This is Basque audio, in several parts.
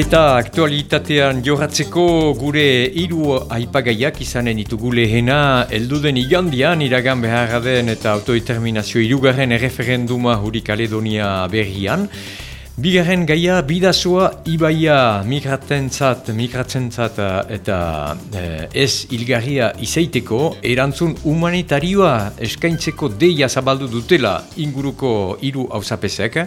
Eta aktualitatean jorratzeko gure hiru aipagaiak izanen ditugu lehena elduden igandian iragan beharra den eta autodeterminazio irugarren erreferenduma huri Kaledonia berrian. Bigarren gaia bidazoa ibaia migratentzat, migratzentzat eh, eta eh, ez ilgarria izaiteko erantzun humanitarioa eskaintzeko deia zabaldu dutela inguruko hiru hauzapezek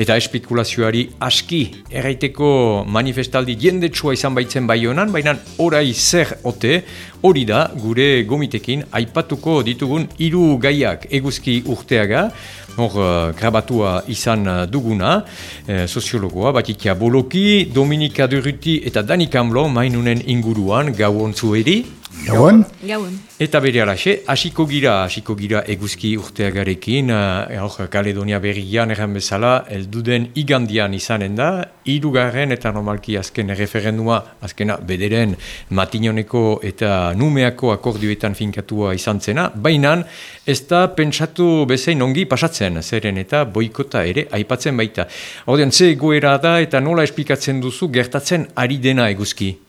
eta espekulazioari aski erraiteko manifestaldi jendetsua izan baitzen bai honan, baina orai zer ote hori da gure gomitekin aipatuko ditugun hiru gaiak eguzki urteaga hor uh, grabatua izan uh, duguna, eh, soziologoa, batitia boloki, Dominika Durruti eta Dani Kamlo mainunen inguruan gauon zuheri. Gauan. Gauan. Eta bere alaxe, hasiko gira, hasiko gira eguzki urteagarekin, uh, Kaledonia berrian erran bezala, elduden igandian izanen da, irugarren eta normalki azken referendua, azkena bederen matinoneko eta numeako akordioetan finkatua izan zena, baina ez da pentsatu bezain ongi pasatzen, zeren eta boikota ere aipatzen baita. Horten, ze goera da eta nola esplikatzen duzu gertatzen ari dena eguzki?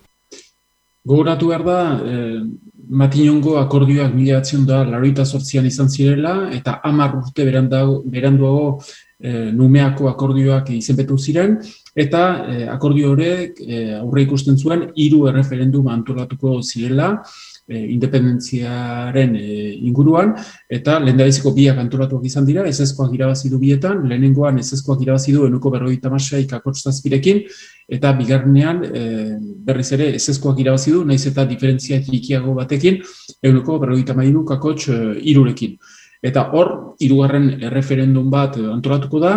Gogoratu behar da, eh, Matinongo akordioak mila batzen da laroita sortzian izan zirela, eta hamar urte beranduago eh, numeako akordioak izenpetu ziren, eta eh, akordio horrek eh, aurre ikusten zuen hiru erreferendum antolatuko zirela, e, independentziaren e, inguruan, eta lehen biak antolatuak izan dira, ez ezkoak irabazi du bietan, lehenengoan ez ezkoak irabazi du enuko berroi tamaseik akortzazpirekin, eta bigarnean e, berriz ere ez ezkoak irabazi du, naiz eta diferentzia ikiago batekin, enuko berroi tamairu kakotx e, irurekin. Eta hor, hirugarren referendum bat antolatuko da,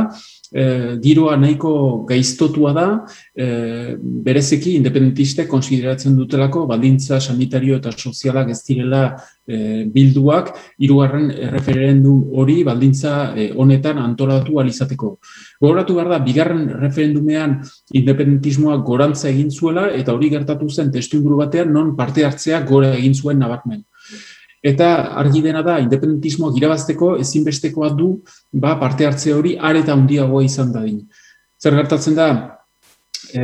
e, giroa nahiko gaiztotua da, e, berezeki independentiste konsideratzen dutelako baldintza sanitario eta sozialak ez direla e, bilduak, hirugarren referendum hori baldintza e, honetan antolatu alizateko. Gogoratu behar da, bigarren referendumean independentismoa gorantza egin zuela, eta hori gertatu zen testu batean non parte hartzea gora egin zuen nabarmen. Eta argi dena da, independentismoak irabazteko ezinbestekoa du ba, parte hartze hori areta handiagoa izan dadin. Zer gertatzen da, e,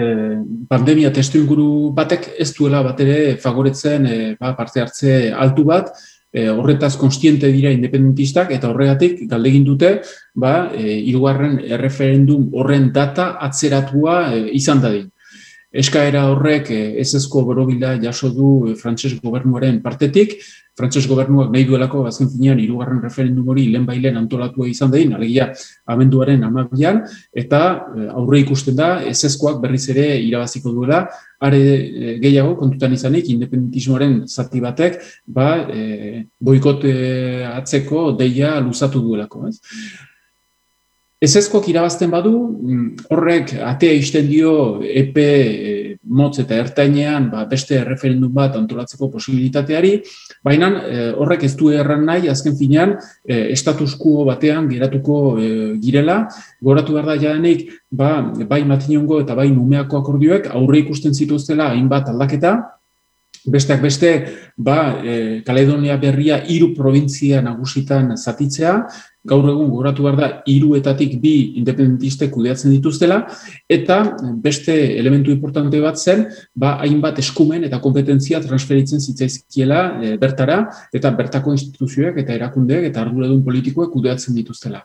pandemia testu inguru batek ez duela bat ere fagoretzen e, ba, parte hartze altu bat, e, horretaz konstiente dira independentistak eta horregatik galdegin dute ba, e, irugarren erreferendum horren data atzeratua e, izan dadin. Eskaera horrek ez ezko borobila jaso du frantses gobernuaren partetik, frantses gobernuak nahi duelako azken finean hirugarren referendum hori lehen bailen antolatua izan dain, alegia amenduaren amabian, eta eh, aurre ikusten da, ezezkoak berriz ere irabaziko duela, are eh, gehiago kontutan izanik, independentismoaren zati batek, ba, e, boikote atzeko deia luzatu duelako. Ez? Ezezkoak irabazten badu, mm, horrek atea isten dio EP motz eta ertainean ba, beste referendum bat antolatzeko posibilitateari, baina eh, horrek ez du erran nahi, azken finean, e, status quo batean geratuko e, girela, goratu behar da jadenik, ba, bai matinongo eta bai numeako akordioek aurre ikusten zituztela hainbat aldaketa, Besteak beste, ba, e, Kaledonia berria hiru provintzia nagusitan zatitzea, gaur egun goratu behar da hiruetatik bi independentistek kudeatzen dituztela, eta beste elementu importante bat zen, ba, hainbat eskumen eta kompetentzia transferitzen zitzaizkiela e, bertara, eta bertako instituzioek eta erakundeek eta arduradun politikoek kudeatzen dituztela.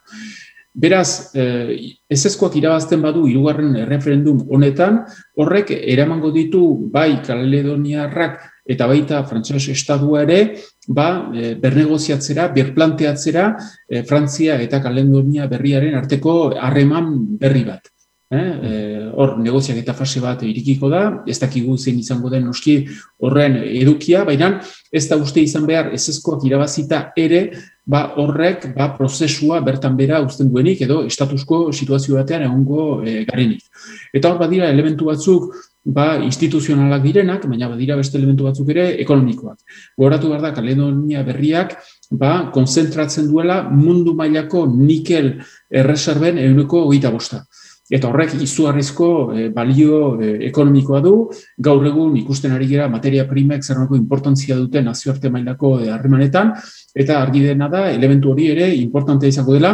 Beraz, eh, ez ezkoak irabazten badu hirugarren referendum honetan, horrek eramango ditu bai Kaledoniarrak eta baita frantses estadua ere, ba, e, bernegoziatzera, berplanteatzera e, Frantzia eta Kalendonia berriaren arteko harreman berri bat. Eh? Hor, negoziak eta fase bat irikiko da, ez dakigu zein izango den noski horren edukia, baina ez da uste izan behar ez ezkoak irabazita ere, ba, horrek ba, prozesua bertan bera uzten duenik edo estatusko situazio batean egongo e, garenik. Eta hor badira elementu batzuk ba, instituzionalak direnak, baina badira beste elementu batzuk ere ekonomikoak. Goratu behar da, Kaledonia berriak ba, konzentratzen duela mundu mailako nikel erreserben eguneko hogeita bosta. Eta horrek izugarrizko e, balio e, ekonomikoa du, gaur egun ikusten ari gara materia primek zer importantzia dute nazioarte mailako eh, harremanetan, eta argi dena da, elementu hori ere importantea izango dela,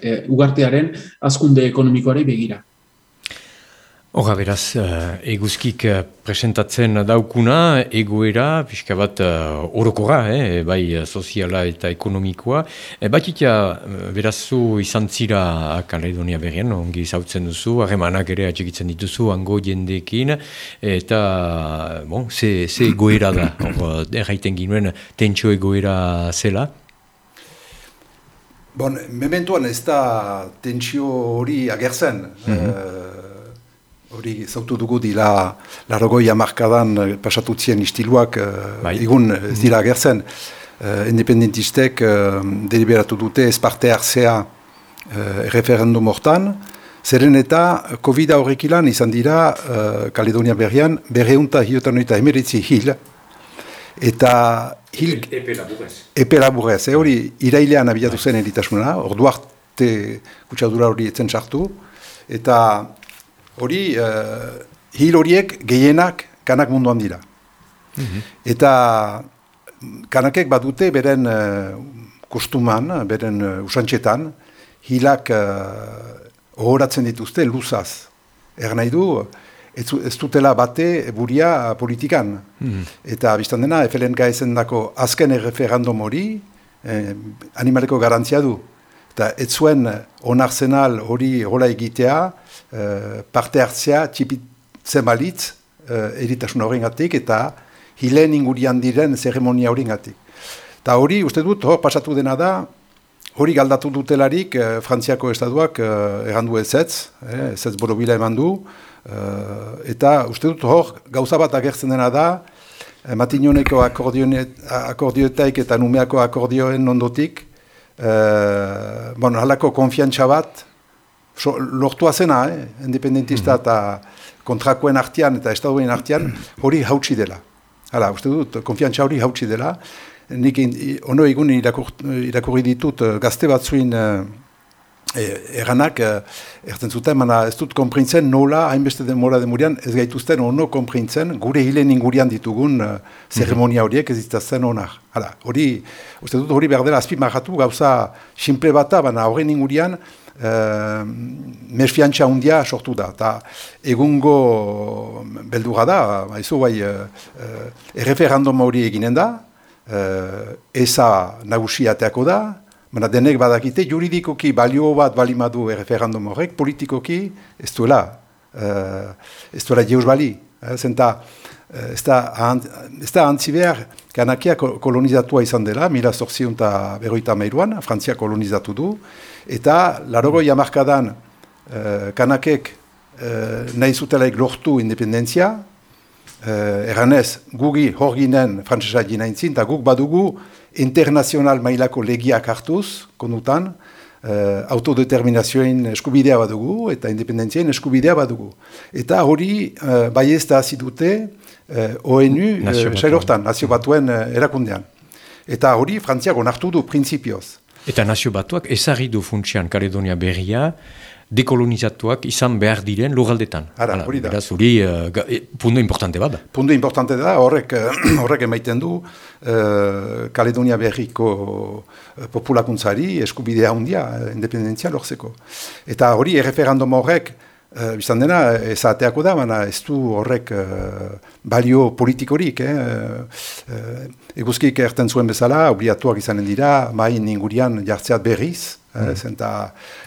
e, ugartearen azkunde ekonomikoari begira. Hora beraz, uh, eguzkik uh, presentatzen daukuna, egoera, pixka bat uh, orokora, eh, bai soziala eta ekonomikoa. E, Batitia, beraz zu izan zira Kaledonia berrian, ongi zautzen duzu, harremanak ere atxekitzen dituzu, ango jendekin, eta, bon, ze, ze egoera da, hor, erraiten ginuen, tentsio egoera zela? Bon, mementuan ez da tentsio hori agertzen, mm hori zautu dugu dila larogoi amarkadan eh, pasatutzien istiluak uh, bai. egun ez mm. dira gertzen. Uh, independentistek uh, deliberatu dute ez parte hartzea uh, referendum hortan, zeren eta COVID horrek ilan izan dira uh, Kaledonia berrian berreunta hiotan eta emeritzi hil, eta hil... E, epe laburez. Epe laburez, e, hori irailean abiatu zen eritasuna, ordu arte kutsadura hori etzen sartu, eta hori uh, hil horiek gehienak kanak munduan dira. Mhm. Eta kanakek badute beren uh, kostuman, beren uh, usantxetan, hilak uh, ohoratzen dituzte luzaz. Er nahi du, ez, ez dutela bate buria politikan. Mm Eta biztan dena, gaezen dako azken erreferandum hori, eh, animaleko garantzia du. Eta ez zuen onarzenal hori hola egitea, Eh, parte hartzea txipitzen balitz uh, eritasun horren gatik eta hilen ingurian diren zeremonia horren gatik. Eta hori, uste dut, hor pasatu dena da, hori galdatu dutelarik uh, Frantziako estatuak uh, errandu ez ez, eh, ez ez borobila eman du, eta uste dut hor gauza bat agertzen dena da, eh, Matinoneko akordioetaik eta numeako akordioen ondotik, eh, bon, halako konfiantza bat, so, lortua zena, eh? independentista mhm. eta kontrakoen artian eta estaduen artian, hori hautsi dela. Hala, uste dut, konfiantza hori hautsi dela. Nik ono egun irakurri ditut eh, gazte batzuin uh, eranak, uh, erten zuten, mana ez dut konprintzen nola, hainbeste demora demurian, ez gaituzten ono konprintzen, gure hilen ingurian ditugun uh, zeremonia horiek ez ditazten onak. Hala, hori, uste dut, hori berdela azpi marratu, gauza simple bata, baina horren ingurian, uh, mesfiantza handia sortu da. Ta egungo beldura da, haizu bai, uh, uh, erreferandum hori eginen da, uh, eza nagusiateako da, Baina denek badakite, juridikoki balio bat balimadu erreferandum horrek, politikoki ez duela, uh, ez duela jeuz bali. zenta, ez da, ez da antzi behar, kanakia kolonizatua izan dela, mila zorzion eta berroita meiruan, Frantzia kolonizatu du, eta larogo jamarkadan uh, kanakek uh, nahi zutelaik lortu independentzia, uh, eranez gugi hor ginen frantzesa ginaintzin, eta guk badugu internazional mailako legiak hartuz, konutan, uh, autodeterminazioen eskubidea badugu, eta independentzien eskubidea badugu. Eta hori uh, bai ez da dute uh, ONU, uh, nazio batuen uh, erakundean. Eta hori Frantziak onartu du printzipioz. Eta nazio batuak ezagri du funtsian Kaledonia berria, dekolonizatuak izan behar diren lugaldetan. Ara, hori da. Beraz, hori uh, punto importante bat. Punto importante da, horrek, horrek emaiten du uh, Kaledonia berriko populakuntzari eskubidea handia, independentzia lortzeko. Eta hori, erreferandum horrek, Uh, biztan dena, ezateako da, baina ez du horrek balio politikorik. Eh? Uh, eguzkik erten zuen bezala, obliatuak izanen dira, main ingurian jartzeat berriz, Mm. Zenta,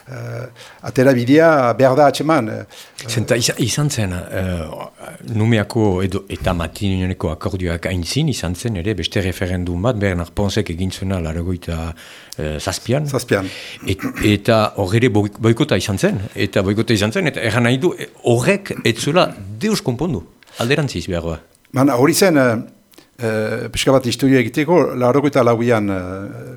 uh, atera bidea behar da atseman. Zenta, izan zen, uh, numeako edo, eta matinioneko akordioak aintzin, izan zen, ere, beste referendum bat, Bernard Ponsek egin zuena laragoita uh, zazpian. Zazpian. Et, eta horre boikota izan zen, eta boikota izan zen, eta erran nahi du, horrek etzula deus konpondu, alderantziz behar da. hori zen, Uh, Piska bat historia egiteko, lauroko eta lauian uh,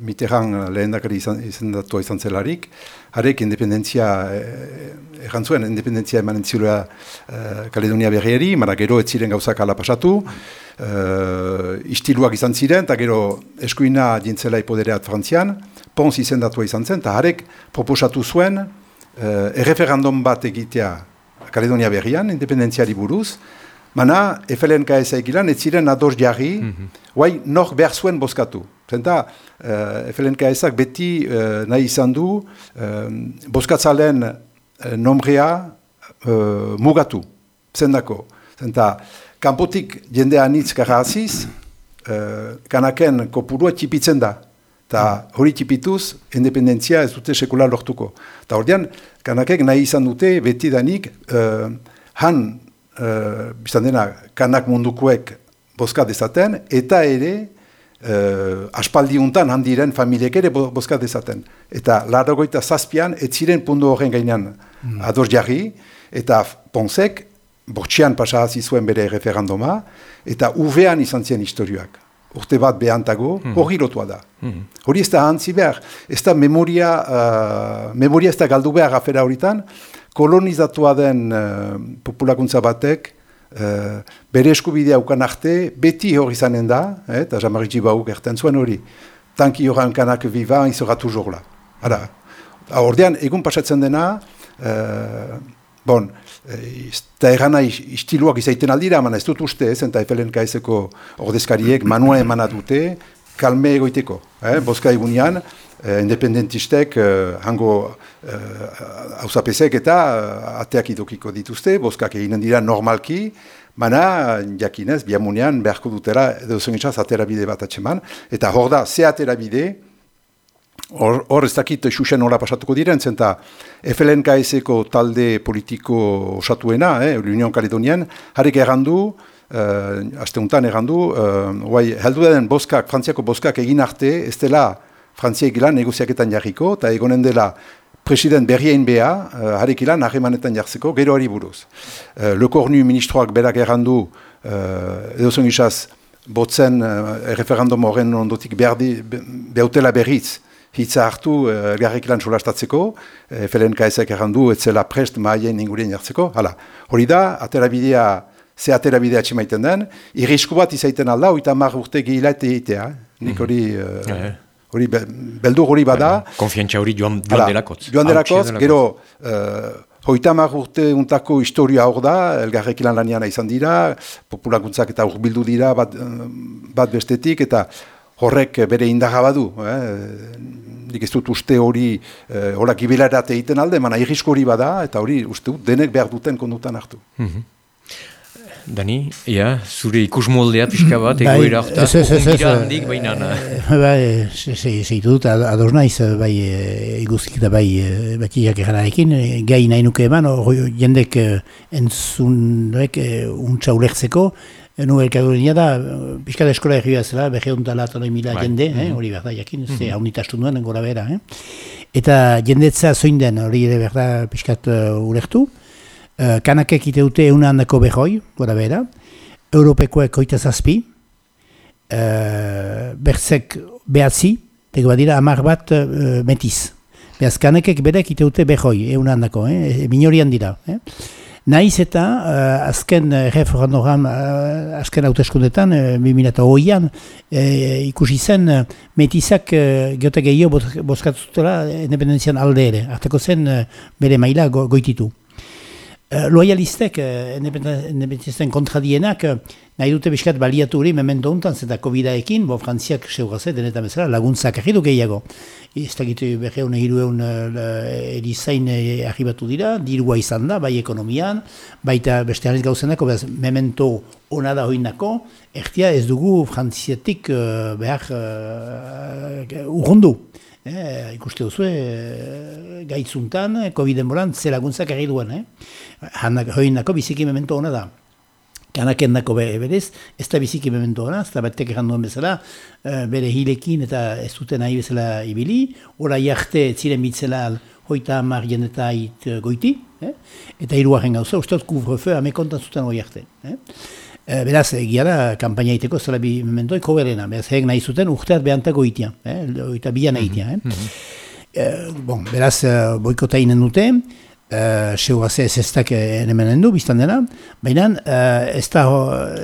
Mitterrand lehen dakari izan, datu izan zelarik, harek independentzia, uh, errantzuen independentzia eman entzilua uh, Kaledonia berriari, mara gero ez ziren gauzak ala pasatu, uh, istiluak izan ziren, eta gero eskuina dintzela ipodereat frantzian, Pons izan datu izan zen, eta harek proposatu zuen uh, erreferandum bat egitea Kaledonia berrian, independentziari buruz, Mana, FLNK ez egilan, ez ziren ados jarri, mm -hmm. guai, nor behar zuen boskatu. Zenta, uh, FLNK ezak beti uh, nahi izan du, uh, boskatzalen uh, nombrea uh, mugatu. zendako. Zenta, kanpotik jende anitz garraziz, uh, kanaken kopurua txipitzen da. Eta hori txipituz, independentzia ez dute sekular lortuko. Eta hor kanakek nahi izan dute beti danik, uh, han, uh, biztan dena, kanak mundukoek boska dezaten, eta ere, uh, aspaldi untan handiren familiek ere boska dezaten. Eta laragoita zazpian, ez ziren pundu horren gainean mm. ador jarri, eta ponsek, bortxian pasahazi zuen bere referenduma, eta uvean izan zien historioak. Urte bat behantago, mm. hori lotua da. Mm. Hori ez da hantzi behar, ez da memoria, uh, memoria ez da galdu behar afera horitan, kolonizatua den uh, populakuntza batek, uh, bere eskubidea ukan arte, beti hori izanen da, eh, eta jamaritzi bau gerten zuen hori, tanki horan kanak viva, izora tujorla. Hara, ordean, egun pasatzen dena, uh, bon, eta errana istiluak izaiten aldira, mana ez dut uste, ez, eta efelen kaizeko ordezkariek manua emana dute, kalme egoiteko. Eh? Boska egunean, eh, independentistek, eh, hango hausapesek eh, eta eh, ateak idokiko dituzte, boskak eginen dira normalki, Mana, jakinez, biamunean beharko dutera edo zen atera bide bat atseman. Eta hor da, ze atera bide, Hor, hor ez dakit xuxen hola pasatuko diren, zenta FLNKS-eko talde politiko osatuena, eh, Union Caledonian, harrik errandu, uh, aste untan errandu, uh, heldu den boskak, frantziako boskak egin arte, ez dela frantzia egilan negoziaketan jarriko, eta egonen dela president berrien beha, uh, harrik ilan ahemanetan jartzeko, gero hari buruz. Uh, Lekornu ministroak berak errandu, uh, edo zen isaz, botzen uh, referendum horren ondotik behautela berriz, hitza hartu uh, elgarrik lan solastatzeko, uh, FLNK ezek errandu, etzela prest maien ingurien jartzeko, hala. Hori da, aterabidea, ze aterabidea tximaiten den, irrisku bat izaiten alda, oita mar urte gehilat egitea, nik hori... Uh, Hori, beldur hori bada. Konfiantza hori joan, joan delakotz. Joan delakotz, gero, uh, hoita mar urte untako historia hor da, elgarrek lan izan dira, populakuntzak eta urbildu dira bat, bat bestetik, eta horrek bere indaga badu. Eh? nik ez dut uste hori eh, horak ibilarat egiten alde, mana irrisko hori bada, eta hori uste dut denek behar duten kondutan hartu. Mm Dani, ja, zure ikus moldea pixka bat, bai, egoera horta, ongira handik baina. Bai, zeitu dut, ados naiz, bai, iguzkik da bai, batiak egararekin, gai nahi nuke eman, jendek entzun, untsa ulertzeko, Nu elkardunia da, pixka da eskola errioa zela, beheundala eta mila bai. jende, eh, mhm. hori behar da, jakin, mm -hmm. ze haunitastun duen, gora bera. Eh. Eta jendetza zoin den, hori ere behar da, pixkat uh, urektu. Uh, kanakek ite dute euna handako behoi, gora bera. Europekoek oita zazpi. Uh, Bertzek behatzi, teko badira, amar bat uh, metiz. Beaz, kanakek berek ite dute behoi, euna handako, eh, minorian dira. Eh. Naiz eta uh, azken referendoran, uh, azken hauteskundetan, uh, 2008an, uh, ikusi zen uh, metizak uh, geote gehiago bozkatzutela independenzian alde ere. Arteko zen uh, bere maila go, goititu. Uh, loyalistek, uh, independenzisten kontradienak, uh, nahi dute biskat baliatu hori memento untan, zeta COVID-aekin, bo frantziak seurazet, denetan bezala, laguntzak ahidu gehiago ez da gitu berreun egirueun uh, erizain arribatu dira, dirua izan da, bai ekonomian, baita beste harriz gauzenako, behaz, memento ona da hoinako, ertia ez dugu frantziatik uh, behar uh, urrundu. Eh, ikuste duzu, eh, gaitzuntan, COVID-en bolan, zelaguntzak arri duen. Eh? Hoinako biziki memento ona da kanaken dako berez, ez da biziki memento hona, ez da batek erranduen bezala, uh, bere hilekin eta ez duten nahi bezala ibili, ora jarte ziren bitzela hoita amar eta goiti, eh? eta hiruaren gauza, uste dut kubrefeu ame kontan zuten hori jarte. Eh? Uh, beraz, egia da, kampaina iteko zela bi mementoi koberena, beraz, hegek nahi zuten urteat behantako itia, eh? oita bian itia. Eh? Mm -hmm. bon, beraz, uh, boikota inen dute, Uh, Seurazea ez ez dak enemenen du, biztan dena, baina uh, ez da,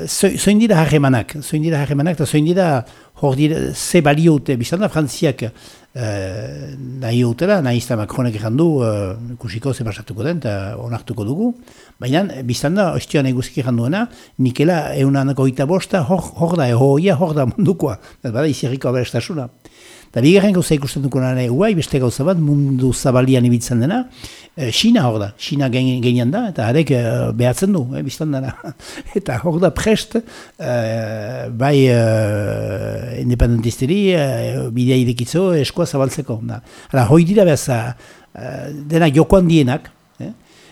zoin dira harremanak, zoin dira harremanak, eta zoin dira hor dira, ze balio ute, biztan da, frantziak uh, nahi utela, nahi izta Macronek errandu, uh, kusiko ze den, eta onartuko dugu, baina biztan da, ostioan eguzki erranduena, nikela eunanako oita bosta, hor, hor da, ehoia, hor da mundukoa, bada izirriko aberestasuna. Eta bigarren gauza ikusten duko nare, guai, beste gauza bat, mundu zabalian ibiltzen dena, e, China hor da, China genian da, eta harek e, behatzen du, e, biztan dena. eta hor da prest, e, bai e, independentisteri, e, bidea idekitzo, eskoa zabaltzeko. Da. Hala, hoi dira behaz, e, dena jokoan dienak,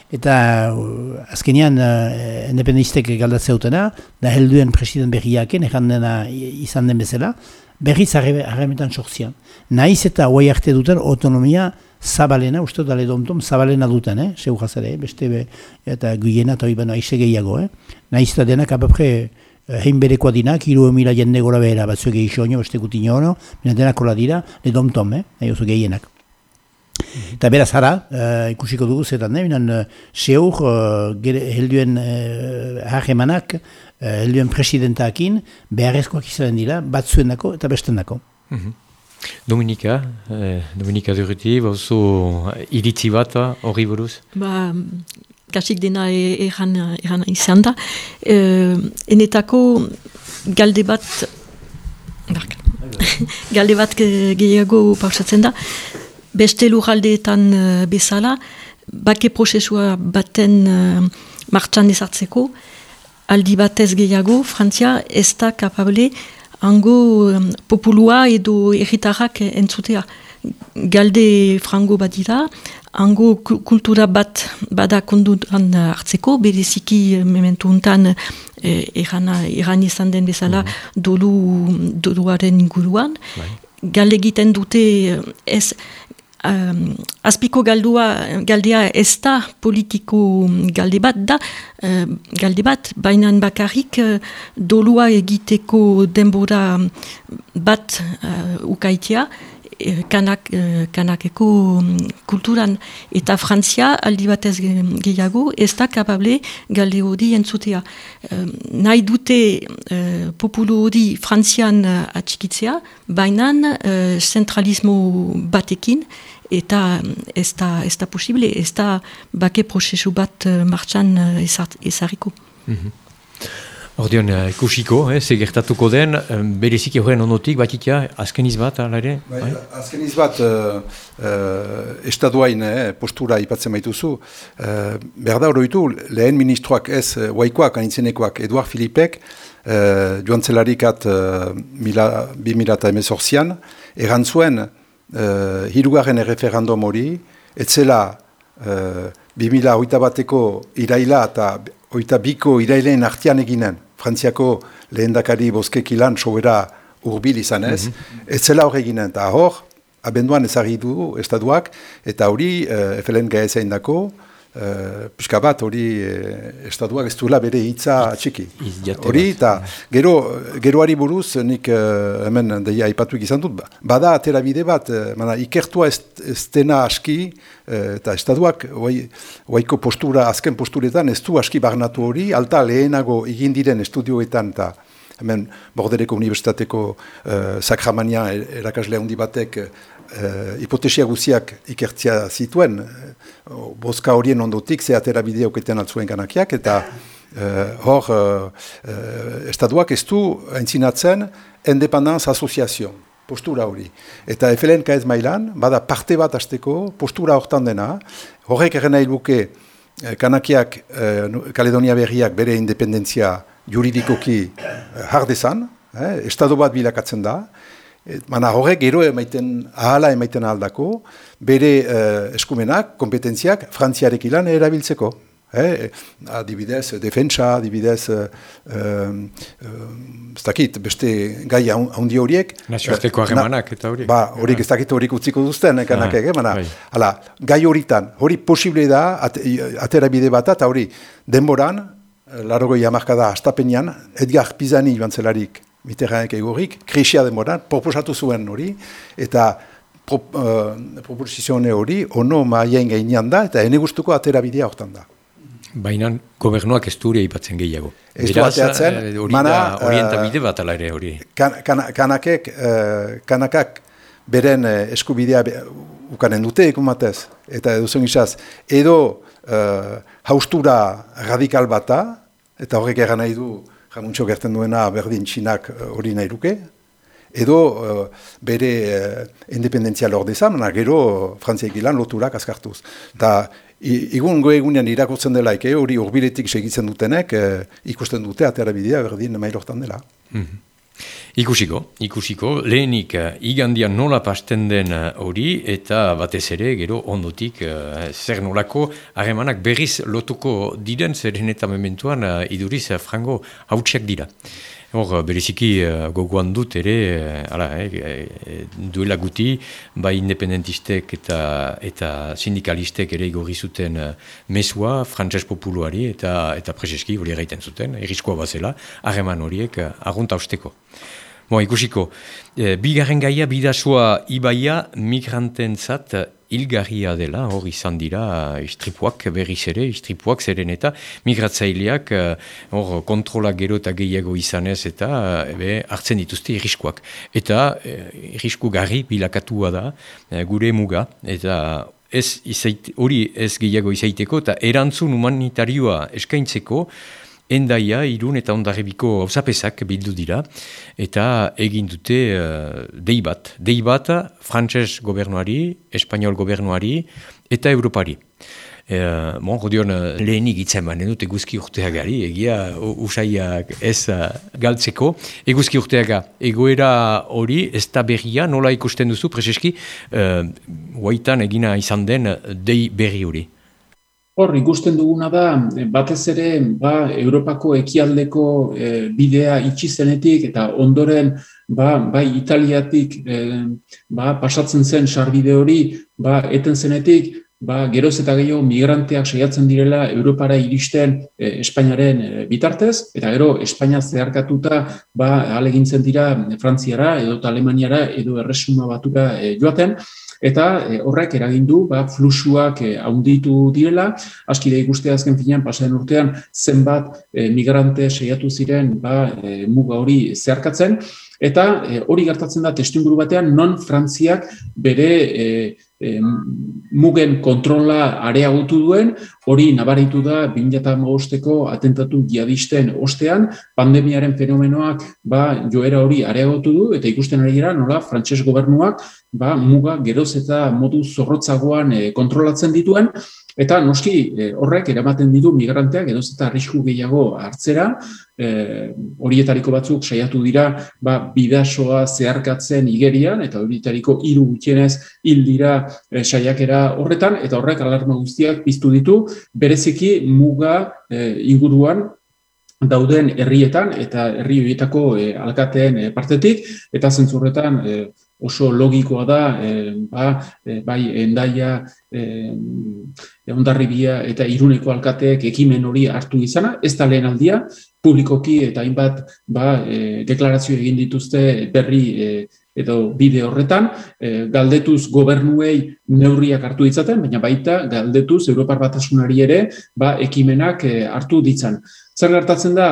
eta uh, azkenean uh, independistek galdatzea utena, da helduen president berriaken, egan dena izan den bezala, berriz harremetan sortzian. Naiz eta hoai arte duten autonomia zabalena, uste dut domtom, zabalena duten, eh? zeu jazare, beste be, eta guiena eta oibano aize gehiago. Eh? Naiz eta denak apapre uh, hein berekoa dinak, iru emila jende gora behera, batzuek egin beste gutino ono, denak kola dira, le domtom, eh? nahi oso gehienak. Eta beraz ara, uh, ikusiko dugu zetan, ne? Binen, uh, seur, uh, helduen uh, hagemanak, uh, helduen presidentakin, beharrezkoak izan dira, batzuen dako eta besten dako. Mhm. Dominika, eh, Dominika Durruti, bauzu iritzi bat hori buruz? Ba, kasik dena eran, eran izan da. E, enetako galde bat, galde bat gehiago pausatzen da, beste lujaldeetan bezala, bake prozesua baten uh, martxan ezartzeko, aldi batez gehiago, Frantzia ez da kapable hango um, populua edo erritarrak entzutea. Galde frango bat dira, hango kultura bat bada kondutan hartzeko, bereziki mementu untan eh, eran izan den bezala mm -hmm. dolu, doluaren inguruan. Bai. Galde egiten dute ez um, azpiko galdua, galdea ez da politiko galde bat da, uh, galde bat, bainan bakarrik uh, dolua egiteko denbora bat uh, ukaitea, kanak, kanakeko kulturan eta Frantzia aldi batez gehiago ez da kapable galde hori entzutea. nahi dute uh, populu hori Frantzian atxikitzea, bainan uh, zentralismo batekin eta ez da, ez da posible, ez da bake prozesu bat uh, martxan ezarriko. Mm -hmm. Ordeon, uh, ikusiko, eh, gertatuko den, um, berezik horren onotik, batitia, azken izbat, ala ere? Bai, bai? Azken izbat, uh, uh, estaduain eh, postura ipatzen baituzu, uh, behar da horretu, lehen ministroak ez, uh, waikoak, anitzenekoak, Eduard Filipek, uh, joan zelarikat uh, 2018an, erantzuen, uh, hirugarren erreferandum hori, etzela uh, 2008 bateko iraila eta oita biko iraileen artian eginen, Frantziako lehendakari boskekilan sobera urbil izan ez, mm -hmm. etzela hor eginen, eta hor, abenduan ezagri du estatuak, eta hori uh, FLN gaezain dako, Uh, pixka bat hori uh, estatuak ez duela bere hitza txiki. Hori eta gero, geroari buruz nik uh, hemen deia ipatuik izan dut. Bada atera bide bat, uh, mana, ikertua ez, ez dena aski uh, eta estatuak oaiko postura, azken posturetan ez du aski barnatu hori, alta lehenago egin diren estudioetan eta hemen bordereko universitateko uh, sakramania erakasle handi batek uh, hipotesia guziak ikertzia zituen, uh, boska horien ondotik ze atera bideo keten altzuen ganakiak, eta uh, hor uh, uh, estatuak ez du entzinatzen Independence Association, postura hori. Eta FLNK ez mailan, bada parte bat azteko, postura hortan dena, horrek eren nahi luke kanakiak, uh, Kaledonia berriak bere independentzia juridikoki hardezan, eh, estado bat bilakatzen da, Mana horrek gero emaiten ahala emaiten aldako, bere uh, eskumenak, kompetentziak, frantziarek ilan erabiltzeko. Eh, adibidez, defentsa, adibidez, uh, uh, ez dakit, beste gai handi horiek. Nazioarteko harremanak eta horiek. Ba, horiek ez dakit horiek utziko duzten, ekanak ah, ege, bai. hala, gai horitan, hori posible da, at, atera bide bat, eta hori, denboran, larogoi amarkada astapenean, Edgar Pizani joan zelarik, Mitterrandek egorik, krisia demoran, proposatu zuen hori, eta pro, uh, hori, ono maien gainean da, eta ene guztuko atera bidea hortan da. Baina gobernuak ez du ipatzen gehiago. Ez du ateatzen, eh, mana... Orientabide bat ala ere hori. Kan, kan, kanakek, uh, kanakak beren uh, eskubidea be, ukanen dute ekumatez, eta edo zen izaz, edo uh, haustura radikal bata, eta horrek egan nahi du, jamuntxo gerten duena berdin txinak eh, hori nahi duke, edo bere uh, independentzia lor dezan, gero Frantziak ilan loturak azkartuz. Eta Igun goe egunean irakurtzen dela, eke hori urbiletik segitzen dutenek, ikusten dute atera bidea berdin mailortan dela. Mm Ikusiko, ikusiko, lehenik uh, igandian nola pasten den eh, hori eta batez ere gero ondotik uh, zer nolako harremanak berriz lotuko diren zeren eta mementuan uh, iduriz frango hautsiak dira. Hor, bereziki uh, gogoan dut ere, uh, ala, eh, duela guti, bai independentistek eta, eta sindikalistek ere igorri zuten mesua, frantses populuari eta, eta prezeski hori erraiten zuten, irriskoa bazela, harreman horiek uh, agunta usteko. Bo, ikusiko, e, bigarren gaia bidasua ibaia migranten zat ilgarria dela, hor izan dira istripuak berriz ere, istripuak zeren eta migratzaileak hor kontrola gero eta gehiago izanez eta ebe, hartzen dituzte irriskoak. Eta irrisku garri bilakatua da gure muga eta ez hori ez gehiago izaiteko eta erantzun humanitarioa eskaintzeko endaia, irun eta ondarribiko hausapezak bildu dira, eta egin dute uh, dei bat. Dei bat frantses gobernuari, espanyol gobernuari eta europari. Uh, bon, rodion, uh, lehenik itzen man, dut eguzki urteagari, egia usaiak ez uh, galtzeko. Eguzki urteaga, egoera hori, ez da berria, nola ikusten duzu, preseski, uh, guaitan egina izan den dei berri hori. Hor, ikusten duguna da, eh, batez ere, ba, Europako ekialdeko e, bidea itxizenetik eta ondoren, ba, bai, Italiatik e, ba, pasatzen zen sarbide hori, ba, eten zenetik, ba, geroz eta gehiago migranteak saiatzen direla Europara iristen Espainiaren bitartez, eta gero Espainia zeharkatuta ba, alegintzen dira Frantziara edo Alemaniara edo erresuma batura joaten, eta e, horrek eragin du ba, fluxuak e, haunditu direla, aski da ikuste azken finean pasaren urtean zenbat e, migrante seiatu ziren ba, e, muga hori zeharkatzen, eta e, hori gertatzen da testuinguru batean non Frantziak bere e, e, mugen kontrola areagotu duen, hori nabaritu da 2008ko atentatu jihadisten ostean, pandemiaren fenomenoak ba, joera hori areagotu du, eta ikusten ari gara nola frantses gobernuak ba, muga geroz eta modu zorrotzagoan e, kontrolatzen dituen, Eta noski e, horrek eramaten ditu migranteak edo eta arrisku gehiago hartzera, e, horietariko batzuk saiatu dira ba, bidasoa zeharkatzen igerian, eta horietariko hiru gutxienez hil dira e, saiakera horretan, eta horrek alarma guztiak piztu ditu, bereziki muga e, inguruan dauden herrietan eta herri horietako e, alkateen e, partetik, eta zentzurretan e, oso logikoa da, e, ba, e, bai endaia, e, ondarribia eta iruneko alkateek ekimen hori hartu izana, ez da lehen aldia, publikoki eta hainbat ba, e, deklarazio egin dituzte berri e, edo bide horretan, e, galdetuz gobernuei neurriak hartu ditzaten, baina baita galdetuz Europar Batasunari ere ba, ekimenak e, hartu ditzan. Zer gertatzen da,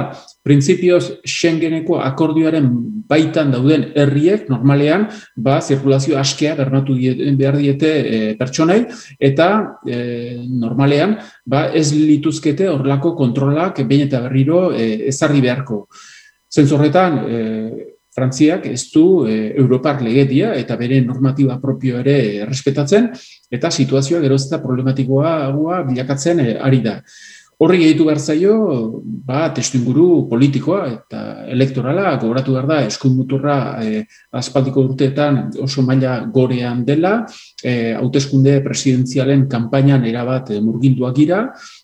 printzipioz Schengeneko akordioaren baitan dauden herriek normalean ba zirkulazio askea bermatu behar diete e, pertsonai eta e, normalean ba ez lituzkete horlako kontrolak behin eta berriro e, ezarri beharko. Zentzorretan e, Frantziak ez du e, Europar legedia eta bere normatiba propio ere errespetatzen eta situazioa geroz eta problematikoa bilakatzen e, ari da. Horri gehitu behar zaio, ba, testu inguru politikoa eta elektorala, gogoratu behar da, eskun muturra e, aspaldiko urteetan oso maila gorean dela, e, hauteskunde presidenzialen kampainan erabat e, murginduak gira,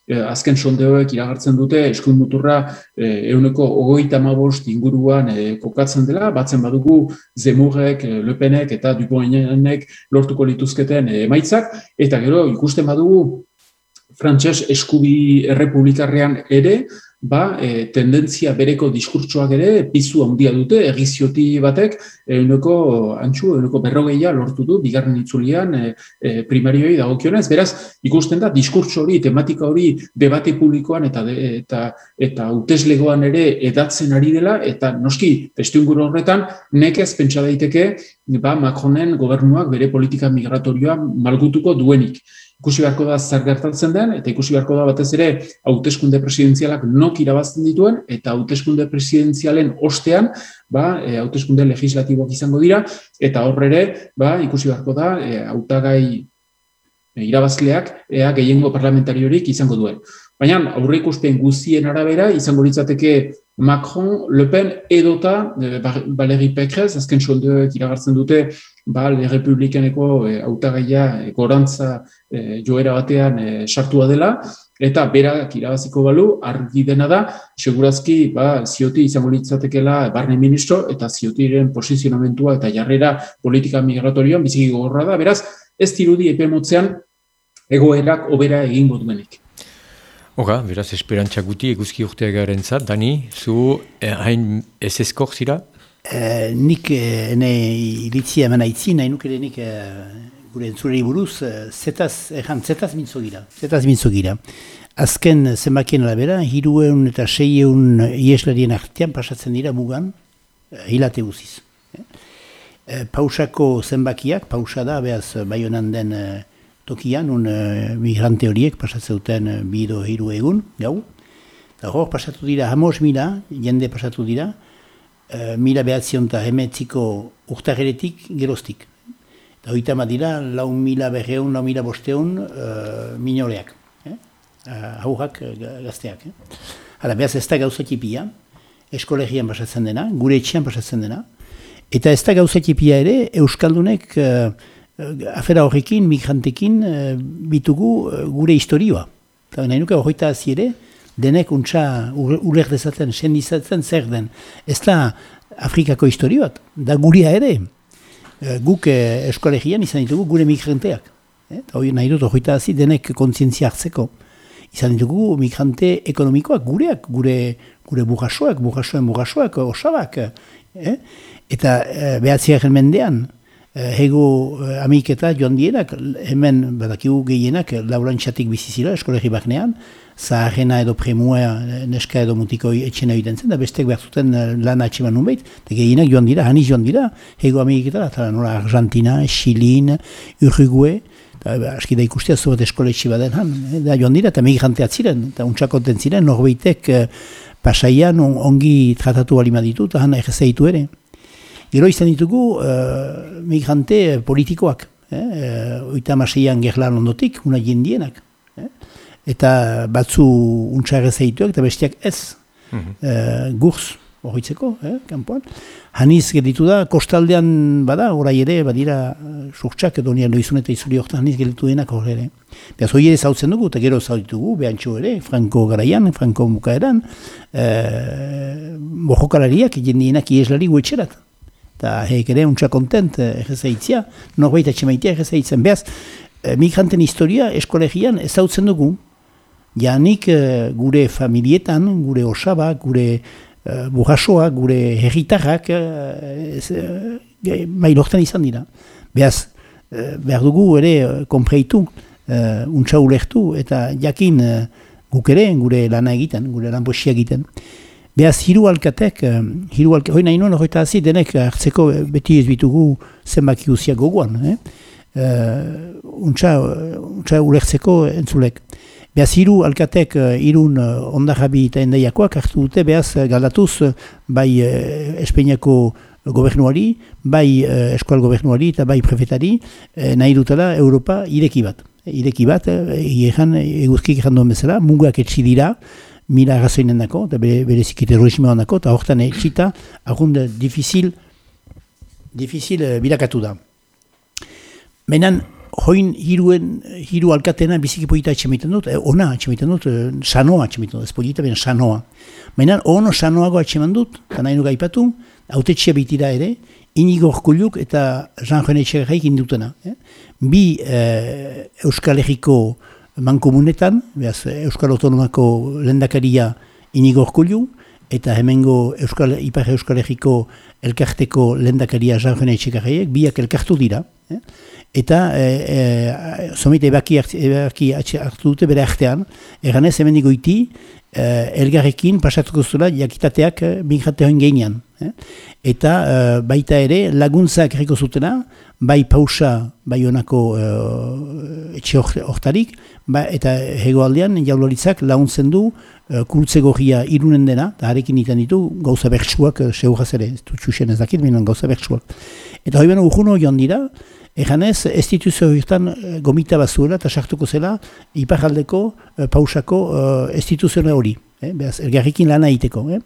e, azken sondeoek iragartzen dute eskun muturra e, euneko ogoita mabost inguruan e, kokatzen dela, batzen badugu Zemurek, e, Lepenek eta Dupoinenek lortuko lituzketen emaitzak, eta gero ikusten badugu frantses eskubi errepublikarrean ere, ba, e, tendentzia bereko diskurtsoak ere pizu handia dute egizioti batek euneko antxu, euneko berrogeia lortu du bigarren itzulian e, e, primarioi dagokionez. Beraz, ikusten da diskurtso hori, tematika hori debate publikoan eta de, eta eta hauteslegoan ere edatzen ari dela eta noski testuinguru horretan nekez pentsa daiteke ba Macronen gobernuak bere politika migratorioa malgutuko duenik. Ikusi beharko da zer gertatzen den, eta ikusi beharko da batez ere hauteskunde presidenzialak nok irabazten dituen, eta hauteskunde presidenzialen ostean, ba, e, hauteskunde legislatiboak izango dira, eta horre ere, ba, ikusi beharko da, e, hautagai e, irabazleak, ea gehiengo parlamentariorik izango duen. Baina aurre ikusten guztien arabera, izango litzateke Macron, Le Pen edota Valérie Pécresse, azken soldeoek iragartzen dute, ba, le republikaneko e, autagaia e, gorantza e, joera batean e, sartua dela, eta berak irabaziko balu, argi dena da, segurazki ba, zioti izango litzatekela barne ministro, eta ziotiren posizionamentua eta jarrera politika migratorioan biziki gogorra da, beraz, ez dirudi epemotzean egoerak obera egingo duenik. Hora, beraz, esperantza guti eguzki urteagaren zat, Dani, zu eh, hain ez eskor zira? Eh, nik eh, ene iritzia eman aitzi, nahi nuk ere nik gure entzulei buruz, zetaz, erran, zetaz mintzo gira, zetaz mintzo gira. Azken zenbakien alabera, hirueun eta seieun ieslarien artean pasatzen dira mugan, hilate guziz. pausako zenbakiak, pausa da, behaz, bai honan den tokian, un migrante horiek pasatzen duten bido hiru egun, gau. Eta hor, pasatu dira, hamos mila, jende pasatu dira, uh, mila behatzion eta hemetziko urtageretik geroztik. Eta hoita dira, lau mila berreun, lau mila bosteun uh, minoreak. Eh? Uh, gazteak. Eh? Hala, behaz ez da gauzatipia, eskolegian pasatzen dena, gure etxean pasatzen dena, eta ez da gauzatipia ere, Euskaldunek uh, afera horrekin, migrantekin, uh, bitugu uh, gure historioa. Eta nahi nuke horreita ere, denek untsa uler dezaten, sendizatzen zer den. Ez da Afrikako historioat, da guria ere. Guk eskolegian izan ditugu gure migranteak. E, hori nahi dut hori hazi denek kontzientzia hartzeko. Izan ditugu migrante ekonomikoak gureak, gure, gure burrasoak, burrasoen burrasoak, osabak. Eta behatziak mendean, Hego amiketa joan dienak, hemen badakigu gehienak laurantxatik bizizira eskolegi baknean, zaharrena edo premua eh, neska edo mutiko etxena egiten zen, da bestek behar zuten eh, lan atxeman nun behit, eta gehienak joan dira, hani joan dira, hego ameriketara, eta nola Argentina, Xilin, Urugue, eta aski da ikustea zu bat eskoletxe baden han, eh, da joan dira, eta migranteat ziren, eta untxakonten ziren, norbeitek pasaian ongi tratatu balima ditu, eta han ere. Gero izan ditugu uh, migrante politikoak, eh, oita maseian gerlan ondotik, una jendienak eta batzu untsa zaituak eta bestiak ez. Mm -hmm. gurz, horitzeko, eh, kanpoan. Haniz geditu da, kostaldean bada, orai ere, badira, surtxak edo nian loizun eta izuri horretan haniz geditu denak horre ere. Beaz, hori ere zautzen dugu, eta gero zauditugu, behantxo ere, Franco garaian, Franco mukaeran, eh, bojokalariak, jendienak ieslari guetxerat. Eta heik ere, untsa kontent, egezaitzia, norbait atxemaitea egezaitzen. Beaz, migranten historia eskolegian ez zautzen dugu, janik uh, gure familietan, gure osabak, gure uh, burrasoak, gure herritarrak uh, uh, izan dira. Beaz, uh, behar dugu ere konpreitu, uh, untsa ulertu, eta jakin uh, guk ere gure lana egiten, gure lan egiten. Beaz, hiru alkatek, uh, hiru alkatek, hoi nahi nuen hori hazi, denek hartzeko beti ez bitugu zenbaki guziak goguan. Eh? Uh, untsa, untsa ulertzeko entzulek. Beaz, hiru alkatek uh, irun uh, ondarrabi eta endaiakoak hartu dute, beaz, galdatuz, bai uh, gobernuari, bai uh, eskual gobernuari eta bai prefetari, uh, nahi dutela Europa ireki bat. Ireki bat, egeran, eguzkik erran duen bezala, munguak etxi dira, mila arrazoinen dako, eta bere, berezik terrorismoan dako, eta horretan etxita, arrunda difícil, difícil uh, bilakatu da. Menan, hoin hiruen, hiru alkatena biziki polita atxemiten dut, eh, ona atxemiten dut, eh, sanoa atxemiten dut, ez polita ben sanoa. Baina ono sanoago atxeman dut, eta nahi nuga ipatu, haute bitira ere, inigo orkulluk eta Jean René Txegaik indutena. Eh? Bi eh, Euskal Herriko mankomunetan, behaz, Euskal Autonomako lendakaria inigo orkullu, eta hemengo Euskal, Ipar Euskal Herriko elkarteko lendakaria Jean René Txegaik, biak elkartu dira, Eh? Eta e, e, somit ebaki, ebaki hartu dute bere artean, eganez hemen digoiti, e, elgarrekin pasatuko zula jakitateak migrate hoin geinean. Eh? Eta e, baita ere laguntzak erriko zutena, bai pausa, bai honako uh, etxe hortarik, ba, eta hegoaldean jaularitzak launtzen du uh, kultze gorria irunen dena, eta harekin iten ditu gauza bertsuak uh, seuraz ere, ez du txusen ez dakit, minan gauza bertsuak. Eta hoi beno urguno joan dira, Eganez, instituzio horretan gomita bazuela eta sartuko zela iparaldeko uh, pausako uh, instituzio hori. Eh? Beaz, elgarrikin lana egiteko. Eh?